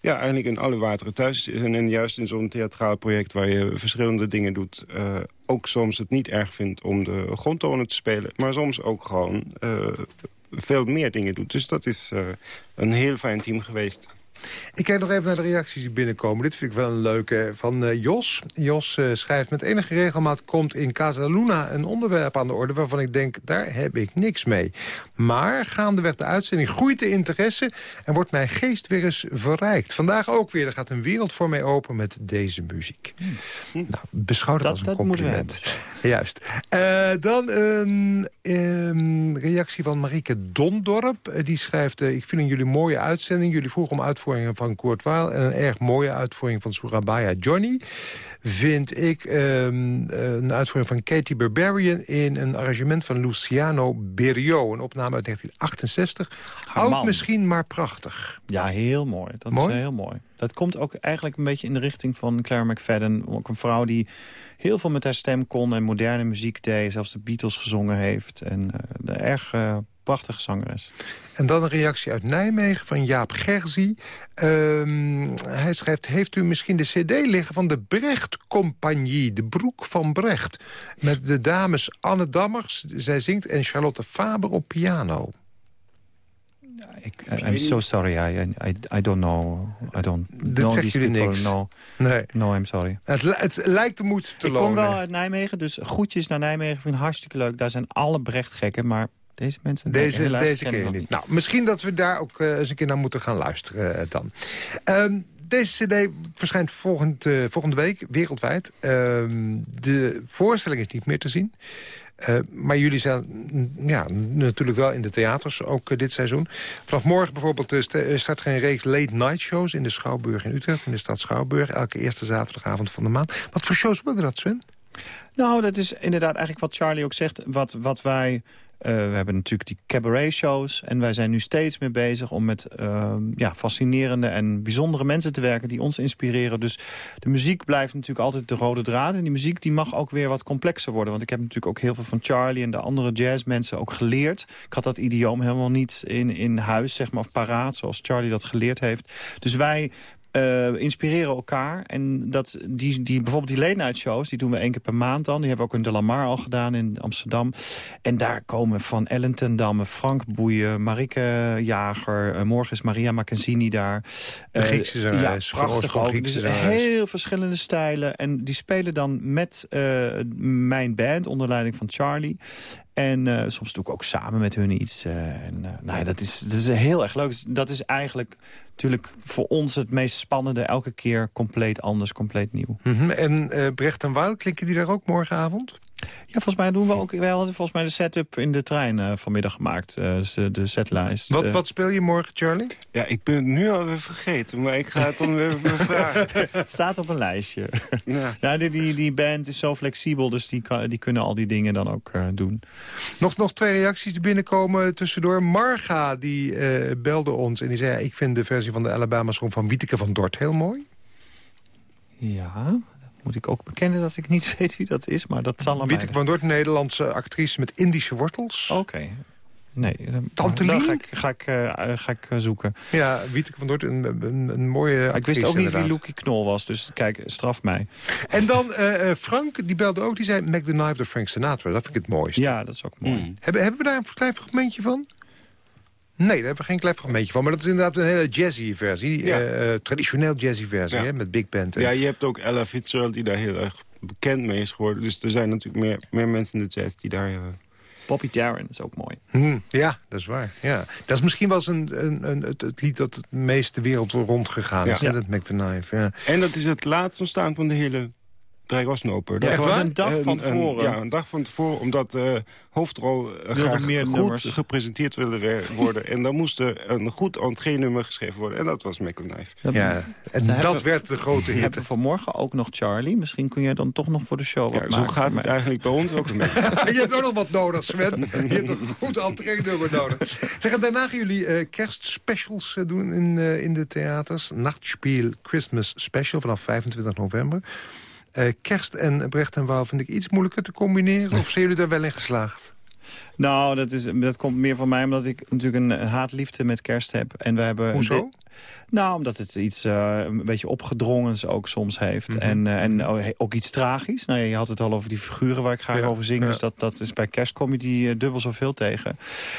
ja, eigenlijk in alle wateren thuis is. En, juist in zo'n theatraal project waar je verschillende dingen doet... Uh, ook soms het niet erg vindt om de grondtonen te spelen... maar soms ook gewoon veel meer dingen doet. Dus dat is een heel fijn team geweest. Ik kijk nog even naar de reacties die binnenkomen. Dit vind ik wel een leuke van uh, Jos. Jos uh, schrijft met enige regelmaat komt in Casa Luna een onderwerp aan de orde... waarvan ik denk, daar heb ik niks mee. Maar gaandeweg de uitzending groeit de interesse... en wordt mijn geest weer eens verrijkt. Vandaag ook weer, er gaat een wereld voor mij open met deze muziek. Hm. Nou, beschouw dat, als een compliment. Juist. Uh, dan een um, reactie van Marieke Dondorp. die schrijft, ik vind jullie mooie uitzending. Jullie vroegen om uitvoering van Weill... en een erg mooie uitvoering van Surabaya Johnny... vind ik um, een uitvoering van Katie Berberian... in een arrangement van Luciano Berio. Een opname uit 1968. Oud misschien, maar prachtig. Ja, heel mooi. Dat is heel mooi. Dat komt ook eigenlijk een beetje in de richting van Claire McFadden. Ook een vrouw die heel veel met haar stem kon en moderne muziek deed. Zelfs de Beatles gezongen heeft. En uh, erg uh, prachtige zangeres. En dan een reactie uit Nijmegen van Jaap Gerzi. Um, hij schrijft, heeft u misschien de cd liggen van de Brecht-compagnie... de Broek van Brecht, met de dames Anne Dammers, zij zingt... en Charlotte Faber op piano. Ik, I'm so sorry, I, I, I don't know. I don't Dit know zegt jullie niks. No, nee. no, I'm sorry. Het, het lijkt de moed te ik lonen. Ik kom wel uit Nijmegen, dus groetjes naar Nijmegen. vind hartstikke leuk. Daar zijn alle Brecht gekken, maar deze mensen... Deze, deze keer niet. Nou, misschien dat we daar ook uh, eens een keer naar moeten gaan luisteren uh, dan. Um, deze cd verschijnt volgend, uh, volgende week wereldwijd. Ehm, de voorstelling is niet meer te zien. Uh, maar jullie zijn mm, ja, natuurlijk wel in de theaters, ook uh, dit seizoen. Vanaf morgen bijvoorbeeld uh, start er een reeks late night shows... in de Schouwburg in Utrecht, in de stad Schouwburg. Elke eerste zaterdagavond van de maand. Wat voor shows worden dat, Sven? Nou, dat is inderdaad eigenlijk wat Charlie ook zegt. Wat, wat wij we hebben natuurlijk die cabaret-shows. En wij zijn nu steeds meer bezig om met uh, ja, fascinerende en bijzondere mensen te werken... die ons inspireren. Dus de muziek blijft natuurlijk altijd de rode draad. En die muziek die mag ook weer wat complexer worden. Want ik heb natuurlijk ook heel veel van Charlie en de andere jazzmensen ook geleerd. Ik had dat idioom helemaal niet in, in huis, zeg maar, of paraat... zoals Charlie dat geleerd heeft. Dus wij uh, inspireren elkaar. En dat, die, die, bijvoorbeeld die late night shows, die doen we één keer per maand dan. Die hebben we ook in De Lamar al gedaan in Amsterdam. En daar komen van Ellen ten Damme, Frank Boeien, Marike Jager. Uh, morgen is Maria Mackenzini daar. De uh, Griekse zangeres. Ja, prachtig ook. Dus heel verschillende stijlen. En die spelen dan met mijn band onder leiding van Charlie. En uh, soms doe ik ook samen met hun iets. Uh, en, uh, nou ja, dat, is, dat is heel erg leuk. Dat is eigenlijk natuurlijk voor ons het meest spannende. Elke keer compleet anders, compleet nieuw. -hmm. En Brecht en Wout, klinken die daar ook morgenavond? Ja, volgens mij doen we ook. Wij hadden volgens mij de setup in de trein uh, vanmiddag gemaakt. Uh, dus de setlijst. Wat, uh, wat speel je morgen, Charlie? Ja, ik ben het nu alweer vergeten, maar ik ga het dan weer vragen. het staat op een lijstje. Ja. ja die, die, die, band is zo flexibel, dus die, kan, die kunnen al die dingen dan ook doen. Nog, nog twee reacties die binnenkomen tussendoor. Marga, die belde ons en die zei... ik vind de versie van de Alabama Song van Wieteke van Dort heel mooi. Ja, moet ik ook bekennen dat ik niet weet wie dat is, maar dat zal aan Wieteke van Dort, Nederlandse actrice met Indische wortels. Oké. Okay. Nee, Tante dan ga ik, ga ik, uh, ga ik uh, zoeken. Ja, Wieteke van Dort, een, een, een mooie actrice, Ik wist ook niet inderdaad. wie Loekie Knol was, dus kijk, straf mij. En dan uh, Frank, die belde ook, die zei Mac the Knife de Frank Sinatra. Dat vind ik het mooiste. Ja, dat is ook mooi. Mm. Hebben, hebben we daar een klein fragmentje van? Nee, daar hebben we geen klein fragmentje van. Maar dat is inderdaad een hele jazzy versie. Ja. Uh, traditioneel jazzy versie, ja. hè, met big band. Ja, je hebt ook Ella Fitzgerald die daar heel erg bekend mee is geworden. Dus er zijn natuurlijk meer, meer mensen in de jazz die daar... Uh... Bobby Darin is ook mooi. Hmm, ja, dat is waar. Ja. Dat is misschien wel eens een, een, een, het, het, lied dat het meest de wereld rondgegaan is. Ja. Dat Mac the Knife. Ja. En dat is het laatst ontstaan van de hele Drijgosnoper. Ja, echt een dag van Een- een- tevoren. ja, een dag van tevoren, omdat de hoofdrol eh, graag meer goed nummers. gepresenteerd wilde worden. en dan moest er een goed entree-nummer geschreven worden. En dat was Knife. Ja, en dat werd de grote We hit. hebben vanmorgen ook nog Charlie. Misschien kun jij dan toch nog voor de show wat Ja, zo maken. gaat het eigenlijk bij ons ook een beetje. je hebt ook nog wat nodig, Sven. Je hebt een goed entree-nummer nodig. Zeg, daarna gaan jullie eh, kerstspecials eh, doen in, eh, in de theaters. Nachtspiel Christmas Special vanaf 25 november. Eh, kerst en Brecht en Waal vind ik iets moeilijker te combineren. Of zijn jullie daar wel in geslaagd? Nou, dat, is, dat komt meer van mij omdat ik natuurlijk een, een haatliefde met kerst heb. En we hebben Hoezo? nou, omdat het iets eh, een beetje opgedrongens ook soms heeft. Mhm. En, eh, en oh, ook iets tragisch. Nou, je had het al over die figuren waar ik graag Ja, over zing. ja. Dus dat, dat is bij kerstcomedy eh, dubbel zoveel tegen.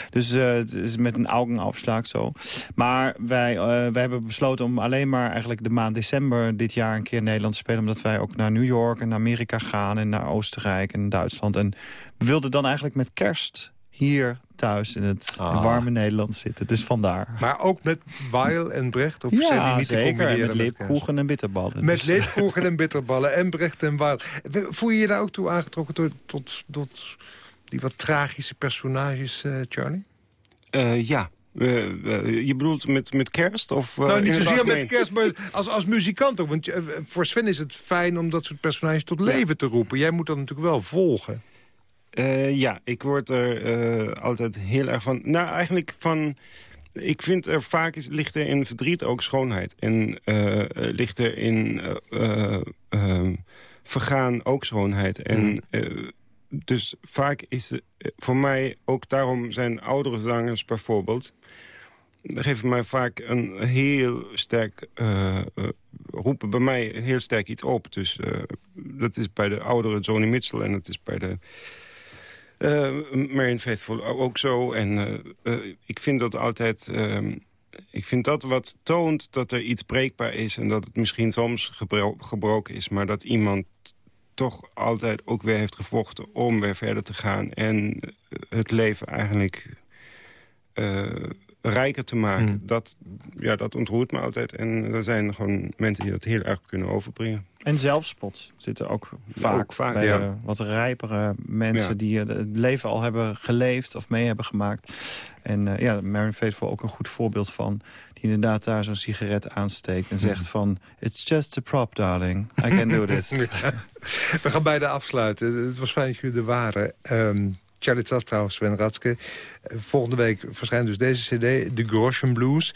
Dus eh, het is met een augenafslag zo. Maar wij, eh, wij hebben besloten om alleen maar eigenlijk de maand december dit jaar een keer in Nederland te spelen. Omdat wij ook naar New York en naar Amerika gaan en naar Oostenrijk en Duitsland. En we wilden dan eigenlijk met kerst hier thuis in het Ah. warme Nederland zitten. Dus vandaar. Maar ook met Weil en Brecht? Of zijn die Ja, niet te zeker. Combineren met leepkoegen en bitterballen. Met Dus- en bitterballen en Brecht en Weil. Voel je je daar ook toe aangetrokken tot, tot, tot die wat tragische personages, eh, Charlie? Eh, ja. Eh, je bedoelt met, met kerst? Of, eh, nou, niet zozeer met kerst, maar als, als muzikant ook. Want voor Sven is het fijn om dat soort personages tot leven te roepen. Jij moet dat natuurlijk wel volgen. Eh, ja, ik word er eh, altijd heel erg van... Nou, eigenlijk van... Ik vind er vaak is, ligt er in verdriet ook schoonheid. En eh, ligt er in eh, eh, ehm, vergaan ook schoonheid. En eh, dus vaak is het voor mij ook daarom zijn oudere zangers bijvoorbeeld... geven mij vaak een heel sterk... roepen bij mij heel sterk iets op. Dus dat is bij de oudere Joni Mitchell en dat is bij de... Uh, Marion Faithful ook zo. En eh, eh, ik vind dat altijd... ehm, ik vind dat wat toont dat er iets breekbaar is... en dat het misschien soms gebro- gebroken is... maar dat iemand toch altijd ook weer heeft gevochten om weer verder te gaan... en het leven eigenlijk eh, rijker te maken. Hmm. Dat, ja, dat ontroert me altijd. En er zijn gewoon mensen die dat heel erg kunnen overbrengen. En zelfspot zit er ook vaak, ook vaak, bij ja. de wat rijpere mensen... Ja. die eh, het leven al hebben geleefd of mee hebben gemaakt. En eh, ja, Marion Faithful ook een goed voorbeeld van... die inderdaad daar zo'n sigaret aansteekt en zegt van... It's just a prop, darling. I can do this. We gaan bijna afsluiten. Het was fijn dat jullie er waren. Ehm Charlie Tastrauw, Sven Ratske. Eh, Volgende week verschijnt dus deze cd, The Groschen Blues.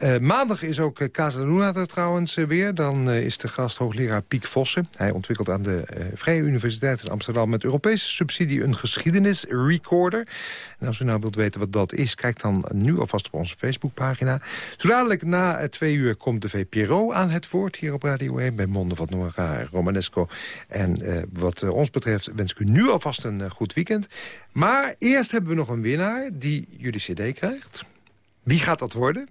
Eh, maandag is ook uh, Casa Luna er trouwens eh, weer. Dan eh, is de gast hoogleraar Piek Vossen. Hij ontwikkelt aan de eh, Vrije Universiteit in Amsterdam... met Europese subsidie een geschiedenisrecorder. En als u nou wilt weten wat dat is... kijk dan nu alvast op onze Facebookpagina. Zo dadelijk na eh, twee uur komt de VPRO aan het woord... hier op Radio 1 bij monden van Nora Romanesco. En eh, wat eh, ons betreft wens ik u nu alvast een eh, goed weekend. Maar eerst hebben we nog een winnaar die jullie cd krijgt. Wie gaat dat worden?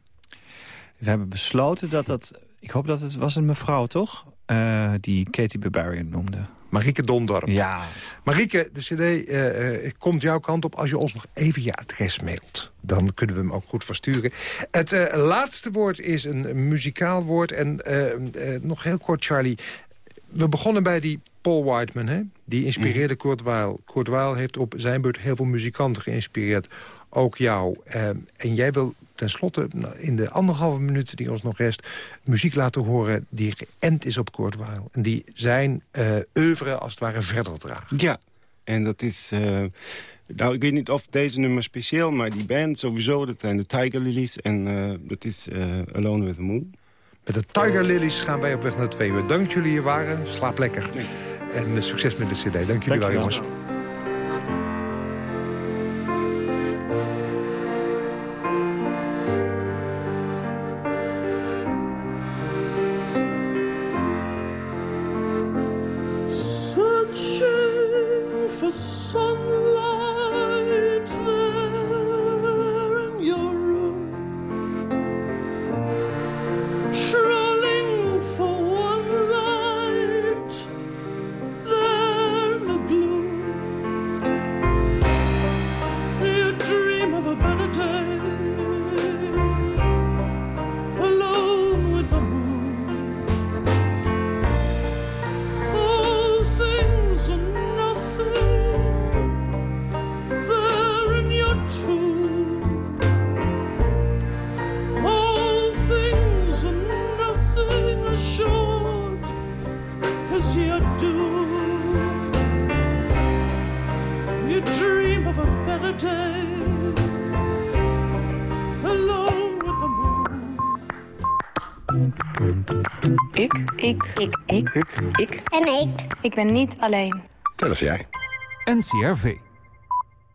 We hebben besloten dat dat... Ik hoop dat het was een mevrouw, toch? Eh, die Katie Barbarian noemde. Marieke Dondorp. Ja. Marieke, de cd eh, eh, komt jouw kant op als je ons nog even je adres mailt. Dan kunnen we hem ook goed versturen. Het laatste woord is een, muzikaal woord. En nog heel kort, Charlie. We begonnen bij die Paul Whiteman, hè? Die inspireerde Kurt Weill. Kurt heeft op zijn beurt heel veel muzikanten geïnspireerd. Ook jou. Eh, en jij wil tenslotte nou, in de anderhalve minuut die ons nog rest... muziek laten horen die geënt is op Kurt. En die zijn eh oeuvre als het ware verder draagt. Ja, en dat is... eh, nou, ik weet niet of deze nummer speciaal, maar die band sowieso... dat zijn de Tiger Lilies en eh, dat is eh, Alone with the Moon. Met de Tiger Lilies gaan wij op weg naar twee uur. Dank dat jullie hier waren. Slaap lekker. En eh, succes met de cd. Dank jullie wel, jongens. Ik, ik, ik en ik. Ik ben niet alleen. Dat is jij. NCRV.